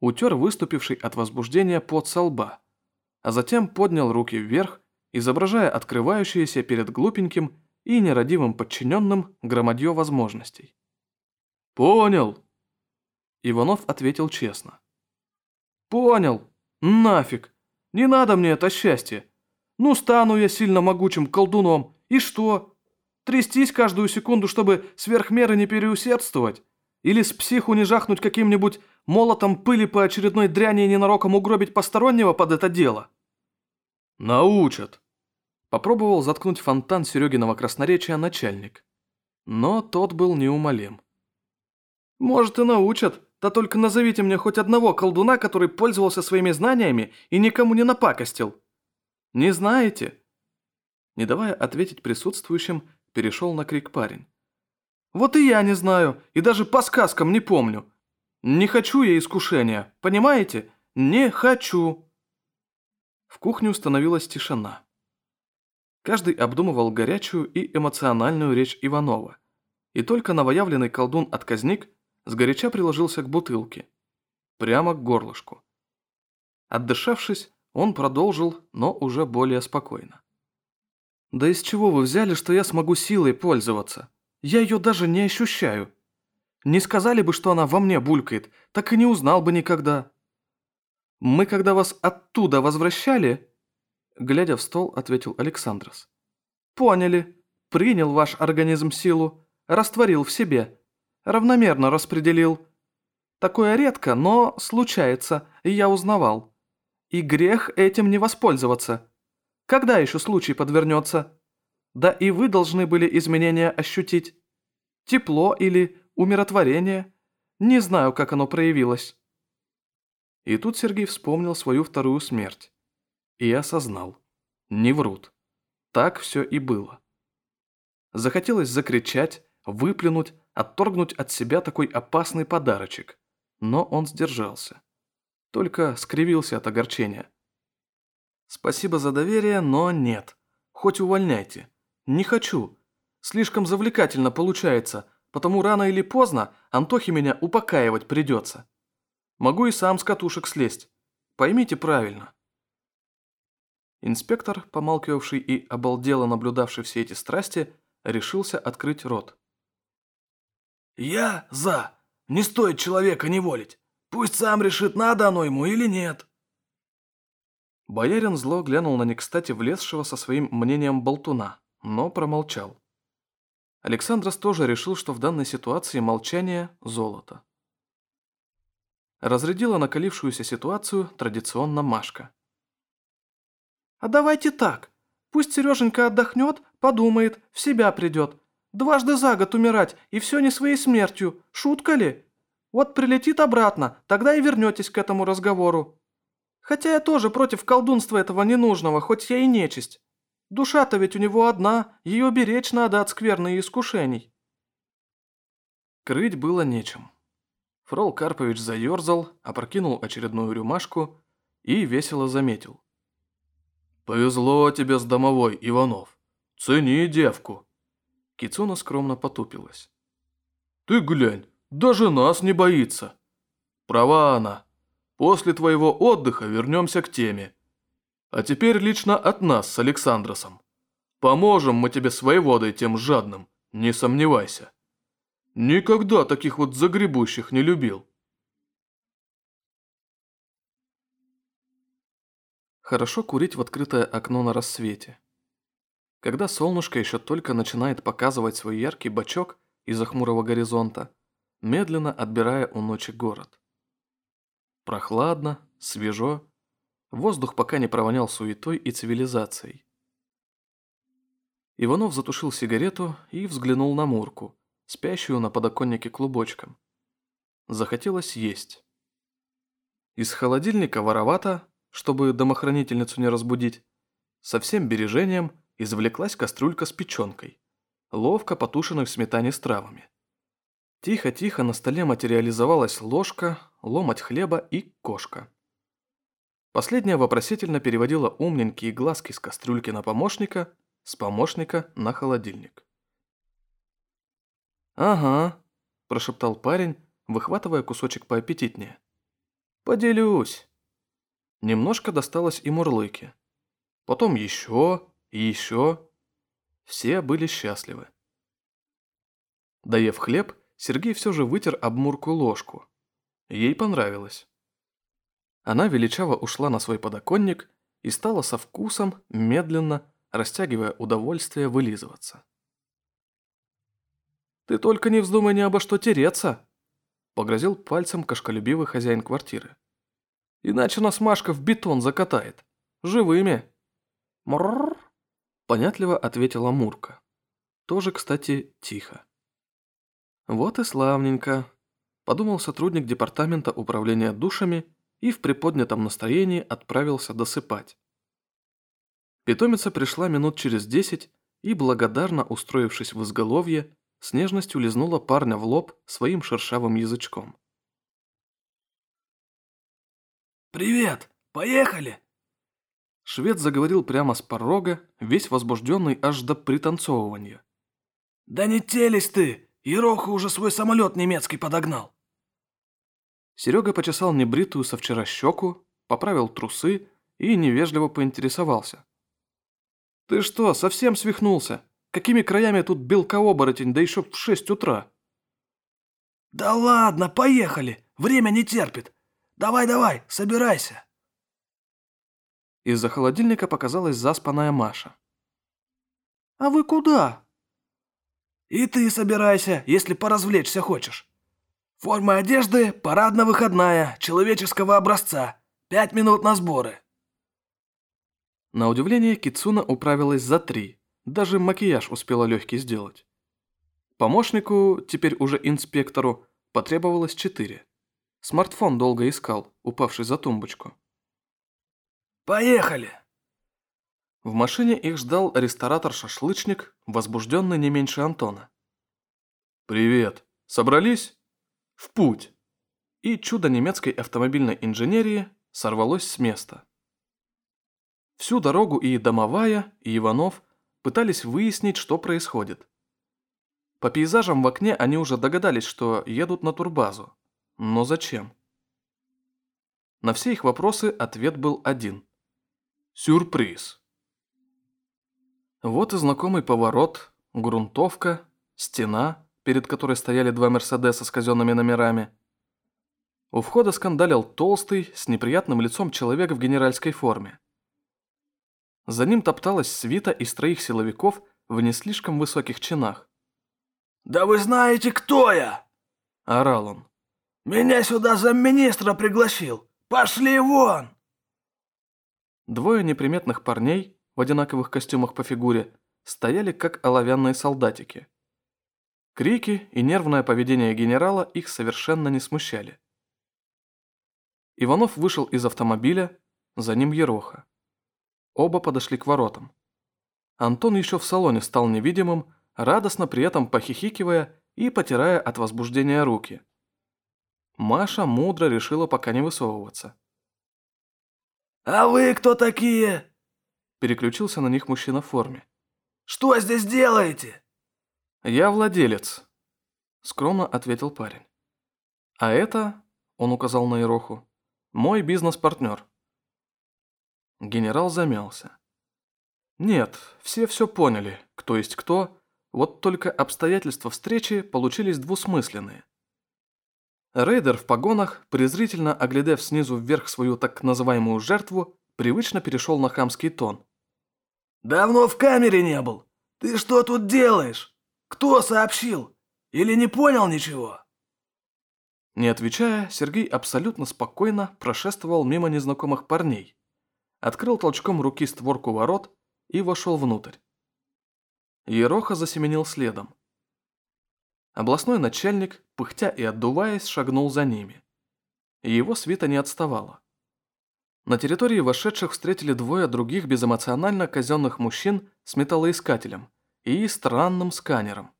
утер выступивший от возбуждения пот со лба а затем поднял руки вверх, изображая открывающееся перед глупеньким и нерадивым подчиненным громадье возможностей. «Понял!» Иванов ответил честно. «Понял! Нафиг! Не надо мне это счастье! Ну, стану я сильно могучим колдуном, и что? Трястись каждую секунду, чтобы сверх меры не переусердствовать? Или с психу не жахнуть каким-нибудь молотом пыли по очередной дряни ненароком угробить постороннего под это дело?» «Научат!» Попробовал заткнуть фонтан Серегиного красноречия начальник. Но тот был неумолим. «Может и научат, да только назовите мне хоть одного колдуна, который пользовался своими знаниями и никому не напакостил. Не знаете?» Не давая ответить присутствующим, перешел на крик парень. «Вот и я не знаю, и даже по сказкам не помню. Не хочу я искушения, понимаете? Не хочу!» В кухне установилась тишина. Каждый обдумывал горячую и эмоциональную речь Иванова. И только новоявленный колдун-отказник сгоряча приложился к бутылке. Прямо к горлышку. Отдышавшись, он продолжил, но уже более спокойно. «Да из чего вы взяли, что я смогу силой пользоваться? Я ее даже не ощущаю. Не сказали бы, что она во мне булькает, так и не узнал бы никогда. «Мы, когда вас оттуда возвращали...» Глядя в стол, ответил Александрос. «Поняли. Принял ваш организм силу, растворил в себе, равномерно распределил. Такое редко, но случается, и я узнавал. И грех этим не воспользоваться. Когда еще случай подвернется? Да и вы должны были изменения ощутить. Тепло или умиротворение. Не знаю, как оно проявилось. И тут Сергей вспомнил свою вторую смерть. И осознал. Не врут. Так все и было. Захотелось закричать, выплюнуть, отторгнуть от себя такой опасный подарочек. Но он сдержался. Только скривился от огорчения. «Спасибо за доверие, но нет. Хоть увольняйте. Не хочу. Слишком завлекательно получается, потому рано или поздно Антохе меня упокаивать придется». Могу и сам с катушек слезть. Поймите правильно». Инспектор, помалкивавший и обалдело наблюдавший все эти страсти, решился открыть рот. «Я за. Не стоит человека неволить. Пусть сам решит, надо оно ему или нет». Боярин зло глянул на некстати влезшего со своим мнением болтуна, но промолчал. Александрос тоже решил, что в данной ситуации молчание – золото разрядила накалившуюся ситуацию традиционно Машка. «А давайте так. Пусть Сереженька отдохнет, подумает, в себя придет. Дважды за год умирать, и все не своей смертью. Шутка ли? Вот прилетит обратно, тогда и вернетесь к этому разговору. Хотя я тоже против колдунства этого ненужного, хоть я и нечисть. Душа-то ведь у него одна, ее беречь надо от скверны и искушений». Крыть было нечем. Фрол Карпович заерзал, опрокинул очередную рюмашку и весело заметил. «Повезло тебе с домовой, Иванов. Цени девку». Кицуна скромно потупилась. «Ты глянь, даже нас не боится. Права она. После твоего отдыха вернемся к теме. А теперь лично от нас с Александросом. Поможем мы тебе с воеводой тем жадным, не сомневайся. Никогда таких вот загребущих не любил. Хорошо курить в открытое окно на рассвете. Когда солнышко еще только начинает показывать свой яркий бочок из-за хмурого горизонта, медленно отбирая у ночи город. Прохладно, свежо, воздух пока не провонял суетой и цивилизацией. Иванов затушил сигарету и взглянул на Мурку, спящую на подоконнике клубочком. Захотелось есть. Из холодильника воровато, чтобы домохранительницу не разбудить, со всем бережением извлеклась кастрюлька с печенкой, ловко потушенной в сметане с травами. Тихо-тихо на столе материализовалась ложка, ломать хлеба и кошка. Последняя вопросительно переводила умненькие глазки с кастрюльки на помощника, с помощника на холодильник. «Ага», – прошептал парень, выхватывая кусочек поаппетитнее. «Поделюсь». Немножко досталось и мурлыке. Потом еще и еще. Все были счастливы. Доев хлеб, Сергей все же вытер об мурку ложку. Ей понравилось. Она величаво ушла на свой подоконник и стала со вкусом, медленно, растягивая удовольствие, вылизываться. «Ты только не вздумай ни обо что тереться!» Погрозил пальцем кошколюбивый хозяин квартиры. «Иначе нас Машка в бетон закатает. Живыми!» «Мрррр!» Понятливо ответила Мурка. Тоже, кстати, тихо. Вот и славненько, подумал сотрудник департамента управления душами и в приподнятом настроении отправился досыпать. Питомица пришла минут через десять и, благодарно устроившись в изголовье, с нежностью лизнула парня в лоб своим шершавым язычком. «Привет! Поехали!» Швед заговорил прямо с порога, весь возбужденный аж до пританцовывания. «Да не телись ты! Ероха уже свой самолет немецкий подогнал!» Серега почесал небритую со вчера щеку, поправил трусы и невежливо поинтересовался. «Ты что, совсем свихнулся? Какими краями тут белка-оборотень, да еще в шесть утра?» «Да ладно, поехали! Время не терпит! Давай-давай, собирайся!» Из-за холодильника показалась заспанная Маша. «А вы куда?» «И ты собирайся, если поразвлечься хочешь. Форма одежды парадно-выходная, человеческого образца. Пять минут на сборы». На удивление Кицуна управилась за три, даже макияж успела легкий сделать. Помощнику, теперь уже инспектору, потребовалось четыре. Смартфон долго искал, упавший за тумбочку. «Поехали!» В машине их ждал ресторатор-шашлычник, возбужденный не меньше Антона. «Привет! Собрались? В путь!» И чудо немецкой автомобильной инженерии сорвалось с места. Всю дорогу и Домовая, и Иванов пытались выяснить, что происходит. По пейзажам в окне они уже догадались, что едут на турбазу. Но зачем? На все их вопросы ответ был один. Сюрприз. Вот и знакомый поворот, грунтовка, стена, перед которой стояли два Мерседеса с казенными номерами. У входа скандалил толстый, с неприятным лицом человек в генеральской форме. За ним топталась свита из троих силовиков в не слишком высоких чинах. «Да вы знаете, кто я!» – орал он. «Меня сюда замминистра пригласил! Пошли вон!» Двое неприметных парней в одинаковых костюмах по фигуре стояли как оловянные солдатики. Крики и нервное поведение генерала их совершенно не смущали. Иванов вышел из автомобиля, за ним Ероха. Оба подошли к воротам. Антон еще в салоне стал невидимым, радостно при этом похихикивая и потирая от возбуждения руки. Маша мудро решила пока не высовываться. «А вы кто такие?» Переключился на них мужчина в форме. «Что здесь делаете?» «Я владелец», — скромно ответил парень. «А это, — он указал на Ироху, мой бизнес-партнер. Генерал замялся. Нет, все все поняли, кто есть кто, вот только обстоятельства встречи получились двусмысленные. Рейдер в погонах, презрительно оглядев снизу вверх свою так называемую жертву, привычно перешел на хамский тон. «Давно в камере не был. Ты что тут делаешь? Кто сообщил? Или не понял ничего?» Не отвечая, Сергей абсолютно спокойно прошествовал мимо незнакомых парней, открыл толчком руки створку ворот и вошел внутрь. Ероха засеменил следом. Областной начальник, пыхтя и отдуваясь, шагнул за ними. Его свита не отставала. На территории вошедших встретили двое других безэмоционально казенных мужчин с металлоискателем и странным сканером.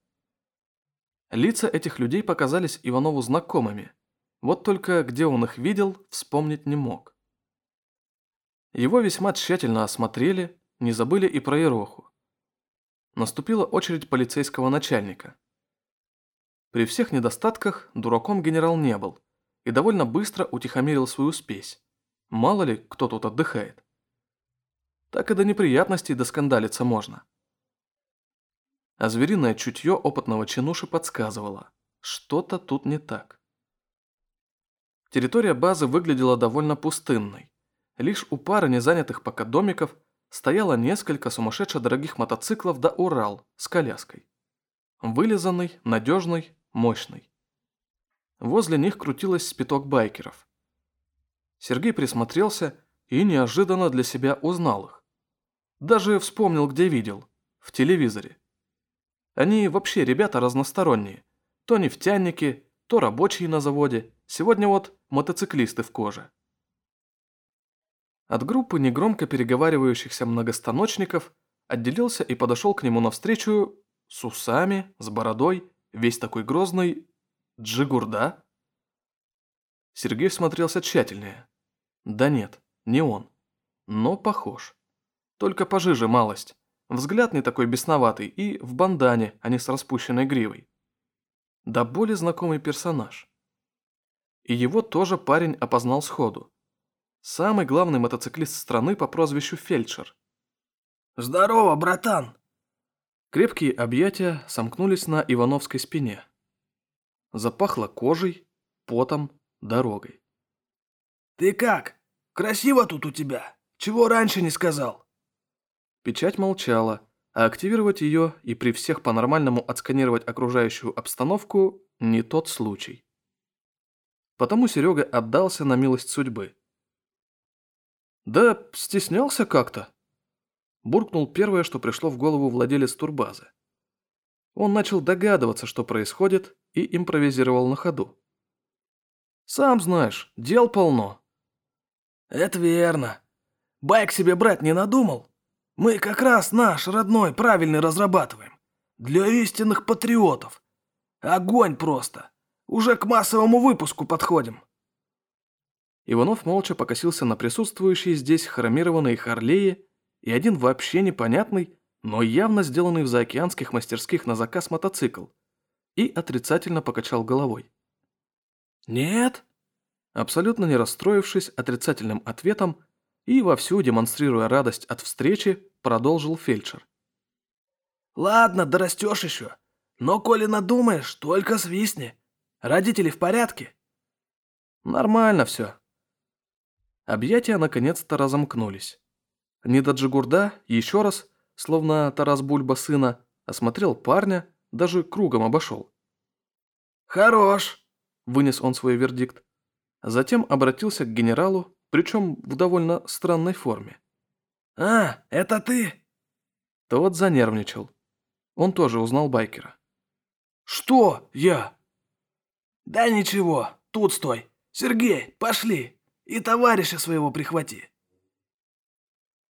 Лица этих людей показались Иванову знакомыми, вот только где он их видел, вспомнить не мог. Его весьма тщательно осмотрели, не забыли и про Ероху. Наступила очередь полицейского начальника. При всех недостатках дураком генерал не был и довольно быстро утихомирил свою спесь. Мало ли, кто тут отдыхает. Так и до неприятностей доскандалиться можно а звериное чутье опытного чинуши подсказывало, что-то тут не так. Территория базы выглядела довольно пустынной. Лишь у пары незанятых пока домиков стояло несколько сумасшедше дорогих мотоциклов да Урал с коляской. Вылизанный, надежный, мощный. Возле них крутилось спиток байкеров. Сергей присмотрелся и неожиданно для себя узнал их. Даже вспомнил, где видел. В телевизоре. Они вообще ребята разносторонние. То нефтяники, то рабочие на заводе. Сегодня вот мотоциклисты в коже. От группы негромко переговаривающихся многостаночников отделился и подошел к нему навстречу с усами, с бородой, весь такой грозный Джигурда. Сергей смотрелся тщательнее. Да нет, не он. Но похож. Только пожиже малость. Взгляд не такой бесноватый и в бандане, а не с распущенной гривой. Да более знакомый персонаж. И его тоже парень опознал сходу. Самый главный мотоциклист страны по прозвищу Фельдшер. «Здорово, братан!» Крепкие объятия сомкнулись на Ивановской спине. Запахло кожей, потом, дорогой. «Ты как? Красиво тут у тебя. Чего раньше не сказал?» Печать молчала, а активировать ее и при всех по-нормальному отсканировать окружающую обстановку – не тот случай. Потому Серега отдался на милость судьбы. «Да стеснялся как-то», – буркнул первое, что пришло в голову владелец турбазы. Он начал догадываться, что происходит, и импровизировал на ходу. «Сам знаешь, дел полно». «Это верно. Байк себе брать не надумал?» Мы как раз наш родной правильный разрабатываем. Для истинных патриотов. Огонь просто. Уже к массовому выпуску подходим. Иванов молча покосился на присутствующие здесь хромированные Харлеи и один вообще непонятный, но явно сделанный в заокеанских мастерских на заказ мотоцикл, и отрицательно покачал головой. «Нет?» Абсолютно не расстроившись отрицательным ответом, и вовсю демонстрируя радость от встречи, продолжил фельдшер. «Ладно, дорастешь еще. Но коли надумаешь, только свистни. Родители в порядке?» «Нормально все». Объятия наконец-то разомкнулись. Недоджигурда еще раз, словно Тарас Бульба сына, осмотрел парня, даже кругом обошел. «Хорош», — вынес он свой вердикт. Затем обратился к генералу, причем в довольно странной форме. «А, это ты?» Тот занервничал. Он тоже узнал байкера. «Что я?» «Да ничего, тут стой. Сергей, пошли. И товарища своего прихвати».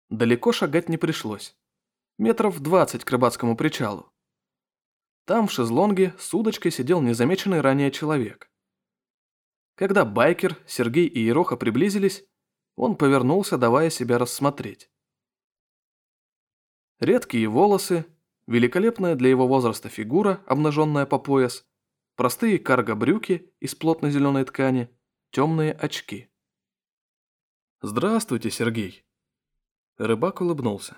Далеко шагать не пришлось. Метров двадцать к рыбацкому причалу. Там в шезлонге с удочкой сидел незамеченный ранее человек. Когда байкер, Сергей и Ероха приблизились, он повернулся, давая себя рассмотреть. Редкие волосы, великолепная для его возраста фигура, обнаженная по пояс, простые карго-брюки из плотной зеленой ткани, темные очки. «Здравствуйте, Сергей!» Рыбак улыбнулся.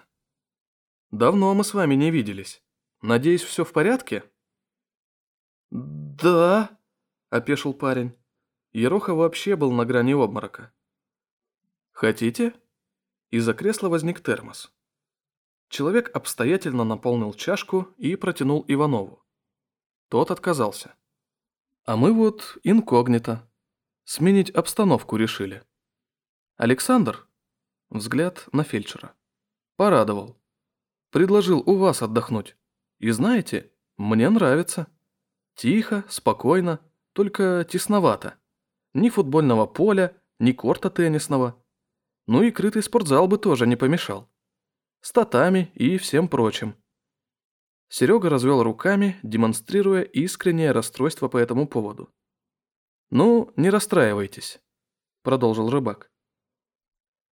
«Давно мы с вами не виделись. Надеюсь, все в порядке?» «Да», — опешил парень. Ероха вообще был на грани обморока. «Хотите?» Из-за кресла возник термос. Человек обстоятельно наполнил чашку и протянул Иванову. Тот отказался. «А мы вот инкогнито. Сменить обстановку решили». «Александр?» Взгляд на фельдшера. «Порадовал. Предложил у вас отдохнуть. И знаете, мне нравится. Тихо, спокойно, только тесновато. Ни футбольного поля, ни корта теннисного. Ну и крытый спортзал бы тоже не помешал. С и всем прочим. Серега развел руками, демонстрируя искреннее расстройство по этому поводу. «Ну, не расстраивайтесь», — продолжил рыбак.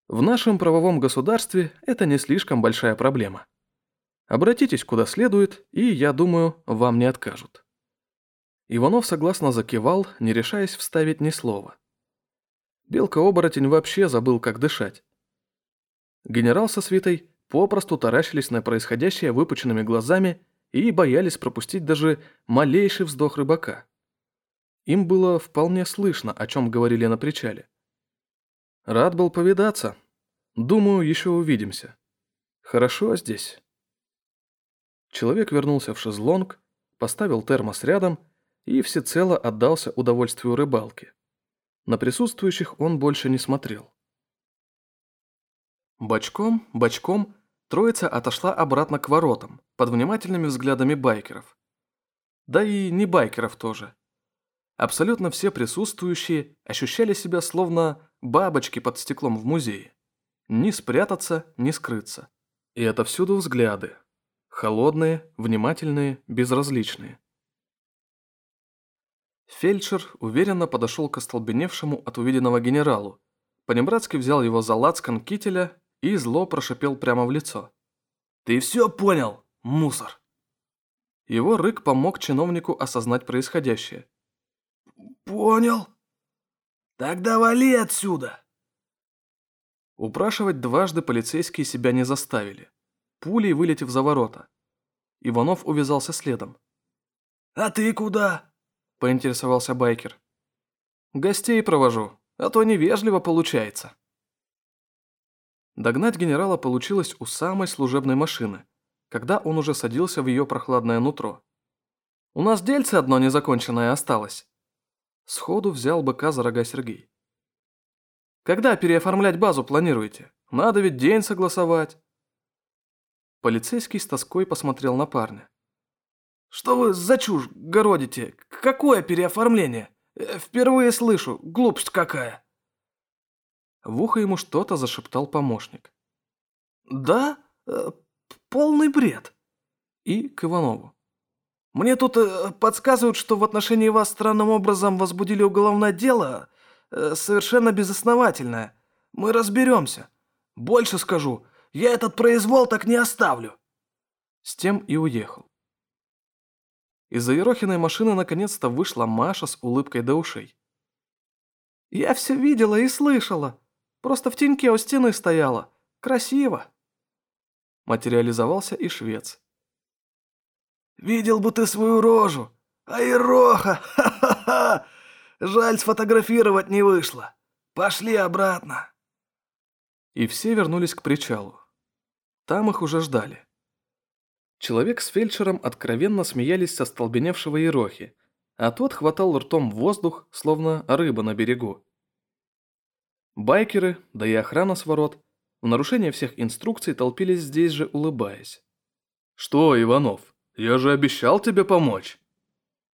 «В нашем правовом государстве это не слишком большая проблема. Обратитесь куда следует, и, я думаю, вам не откажут». Иванов согласно закивал, не решаясь вставить ни слова. Белка-оборотень вообще забыл, как дышать. Генерал со свитой попросту таращились на происходящее выпученными глазами и боялись пропустить даже малейший вздох рыбака. Им было вполне слышно, о чем говорили на причале. Рад был повидаться. Думаю, еще увидимся. Хорошо здесь. Человек вернулся в шезлонг, поставил термос рядом и всецело отдался удовольствию рыбалки. На присутствующих он больше не смотрел. Бочком, бочком, троица отошла обратно к воротам, под внимательными взглядами байкеров. Да и не байкеров тоже. Абсолютно все присутствующие ощущали себя словно бабочки под стеклом в музее. Ни спрятаться, ни скрыться. И это всюду взгляды. Холодные, внимательные, безразличные. Фельдшер уверенно подошел к остолбеневшему от увиденного генералу, понебратски взял его за лацкан кителя и зло прошипел прямо в лицо. «Ты все понял, мусор?» Его рык помог чиновнику осознать происходящее. «Понял. Тогда вали отсюда!» Упрашивать дважды полицейские себя не заставили. Пулей вылетев за ворота. Иванов увязался следом. «А ты куда?» – поинтересовался байкер. «Гостей провожу, а то невежливо получается». Догнать генерала получилось у самой служебной машины, когда он уже садился в ее прохладное нутро. «У нас дельце одно незаконченное осталось». Сходу взял быка за рога Сергей. «Когда переоформлять базу планируете? Надо ведь день согласовать». Полицейский с тоской посмотрел на парня. «Что вы за чушь городите? Какое переоформление? Э, впервые слышу, глупость какая!» В ухо ему что-то зашептал помощник. «Да? Э, полный бред!» И к Иванову. «Мне тут э, подсказывают, что в отношении вас странным образом возбудили уголовное дело, совершенно безосновательное. Мы разберемся. Больше скажу, я этот произвол так не оставлю!» С тем и уехал. Из-за Ерохиной машины наконец-то вышла Маша с улыбкой до ушей. «Я все видела и слышала. Просто в теньке у стены стояла. Красиво!» Материализовался и швец. «Видел бы ты свою рожу! Айроха! *laughs* Ха-ха-ха! Жаль, сфотографировать не вышло. Пошли обратно!» И все вернулись к причалу. Там их уже ждали. Человек с фельдшером откровенно смеялись со столбеневшего Ерохи, а тот хватал ртом воздух, словно рыба на берегу. Байкеры, да и охрана с ворот, в нарушение всех инструкций толпились здесь же, улыбаясь. «Что, Иванов, я же обещал тебе помочь!»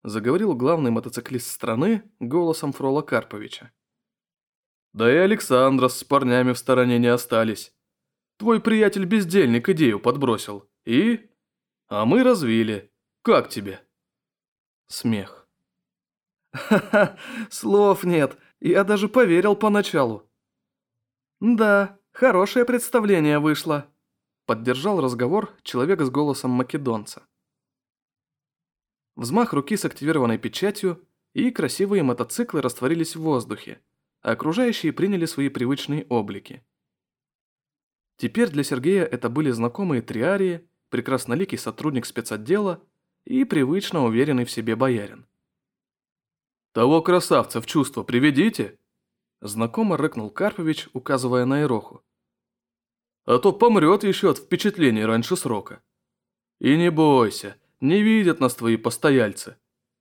Заговорил главный мотоциклист страны голосом Фрола Карповича. Да и Александра с парнями в стороне не остались. Твой приятель-бездельник идею подбросил. И? А мы развили. Как тебе? Смех. *laughs* Ха-ха, слов нет. Я даже поверил поначалу. Да, хорошее представление вышло. Поддержал разговор человек с голосом македонца. Взмах руки с активированной печатью, и красивые мотоциклы растворились в воздухе, а окружающие приняли свои привычные облики. Теперь для Сергея это были знакомые триарии, прекрасноликий сотрудник спецотдела и привычно уверенный в себе боярин. «Того красавца в чувство приведите!» Знакомо рыкнул Карпович, указывая на Ироху. «А то помрет еще от впечатлений раньше срока. И не бойся, не видят нас твои постояльцы.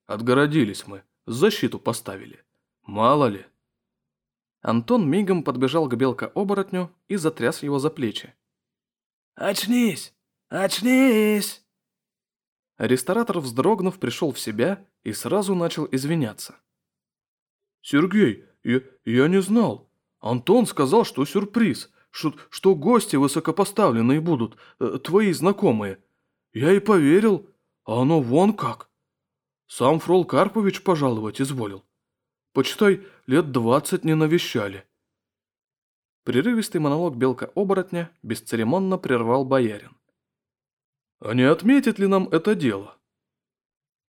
Отгородились мы, защиту поставили. Мало ли». Антон мигом подбежал к белка-оборотню и затряс его за плечи. «Очнись! Очнись!» Ресторатор, вздрогнув, пришел в себя и сразу начал извиняться. «Сергей, я, я не знал. Антон сказал, что сюрприз, что, что гости высокопоставленные будут, э, твои знакомые. Я и поверил, а оно вон как. Сам Фрол Карпович пожаловать изволил. Почитай, лет двадцать не навещали». Прерывистый монолог белка-оборотня бесцеремонно прервал боярин. «А не отметит ли нам это дело?»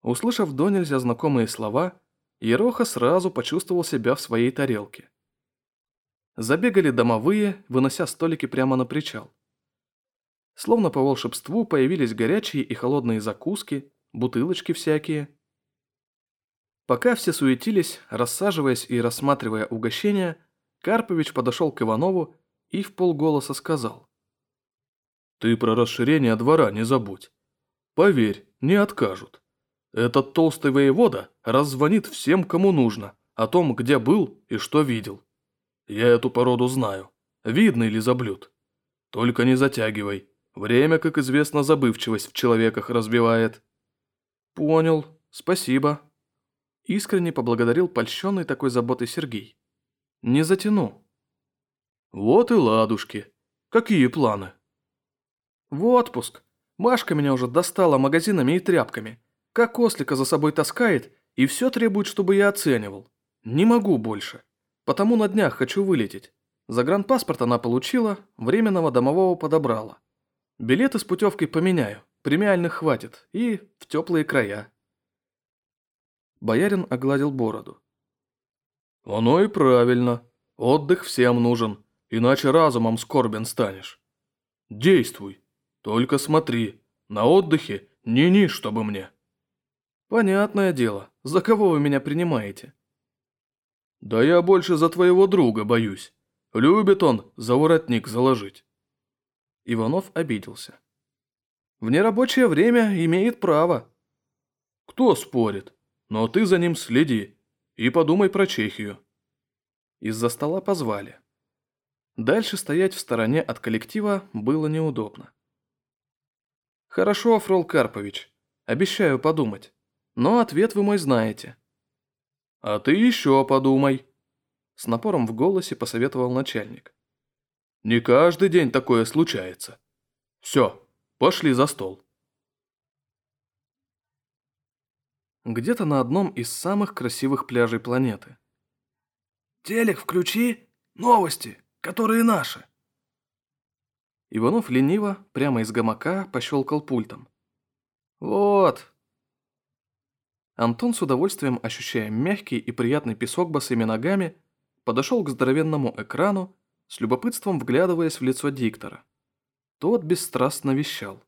Услышав до нельзя знакомые слова, Ероха сразу почувствовал себя в своей тарелке. Забегали домовые, вынося столики прямо на причал. Словно по волшебству появились горячие и холодные закуски, бутылочки всякие – Пока все суетились, рассаживаясь и рассматривая угощения, Карпович подошел к Иванову и в полголоса сказал. «Ты про расширение двора не забудь. Поверь, не откажут. Этот толстый воевода раззвонит всем, кому нужно, о том, где был и что видел. Я эту породу знаю. Видный ли заблюд? Только не затягивай. Время, как известно, забывчивость в человеках разбивает». «Понял. Спасибо», Искренне поблагодарил польщенный такой заботой Сергей. «Не затяну». «Вот и ладушки. Какие планы?» «В отпуск. Машка меня уже достала магазинами и тряпками. Как ослика за собой таскает, и все требует, чтобы я оценивал. Не могу больше. Потому на днях хочу вылететь. Загранпаспорт она получила, временного домового подобрала. Билеты с путевкой поменяю, премиальных хватит, и в теплые края. Боярин огладил бороду. «Оно и правильно. Отдых всем нужен, иначе разумом скорбен станешь. Действуй. Только смотри, на отдыхе ни-ни, чтобы мне». «Понятное дело. За кого вы меня принимаете?» «Да я больше за твоего друга боюсь. Любит он за воротник заложить». Иванов обиделся. «В нерабочее время имеет право». «Кто спорит? Но ты за ним следи и подумай про Чехию». Из-за стола позвали. Дальше стоять в стороне от коллектива было неудобно. «Хорошо, Фрол Карпович, обещаю подумать, но ответ вы мой знаете». «А ты еще подумай», — с напором в голосе посоветовал начальник. «Не каждый день такое случается. Все, пошли за стол». где-то на одном из самых красивых пляжей планеты. «Телек включи, новости, которые наши». Иванов лениво, прямо из гамака, пощелкал пультом. «Вот». Антон с удовольствием, ощущая мягкий и приятный песок босыми ногами, подошел к здоровенному экрану, с любопытством вглядываясь в лицо диктора. Тот бесстрастно вещал.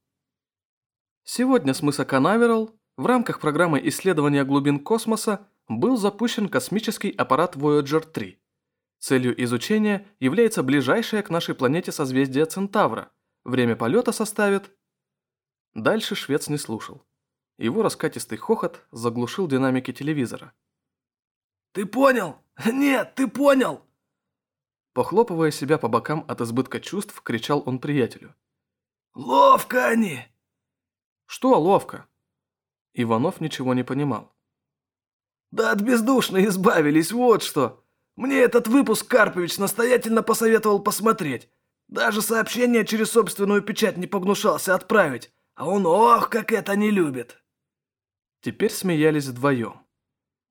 Сегодня с мыса Канаверал в рамках программы исследования глубин космоса был запущен космический аппарат Voyager 3. Целью изучения является ближайшее к нашей планете созвездие Центавра. Время полета составит... Дальше швец не слушал. Его раскатистый хохот заглушил динамики телевизора. «Ты понял? *laughs* Нет, ты понял!» Похлопывая себя по бокам от избытка чувств, кричал он приятелю. «Ловко они!» «Что ловко?» Иванов ничего не понимал. Да от бездушной избавились, вот что. Мне этот выпуск Карпович настоятельно посоветовал посмотреть. Даже сообщение через собственную печать не погнушался отправить. А он ох, как это не любит. Теперь смеялись вдвоем.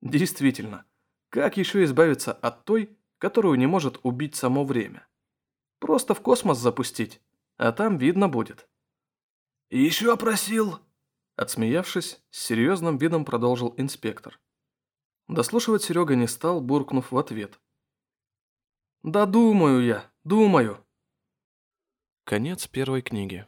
Действительно, как еще избавиться от той, которую не может убить само время? Просто в космос запустить, а там видно будет. «Еще просил...» Отсмеявшись, с серьезным видом продолжил инспектор. Дослушивать Серега не стал, буркнув в ответ. «Да думаю я, думаю». Конец первой книги.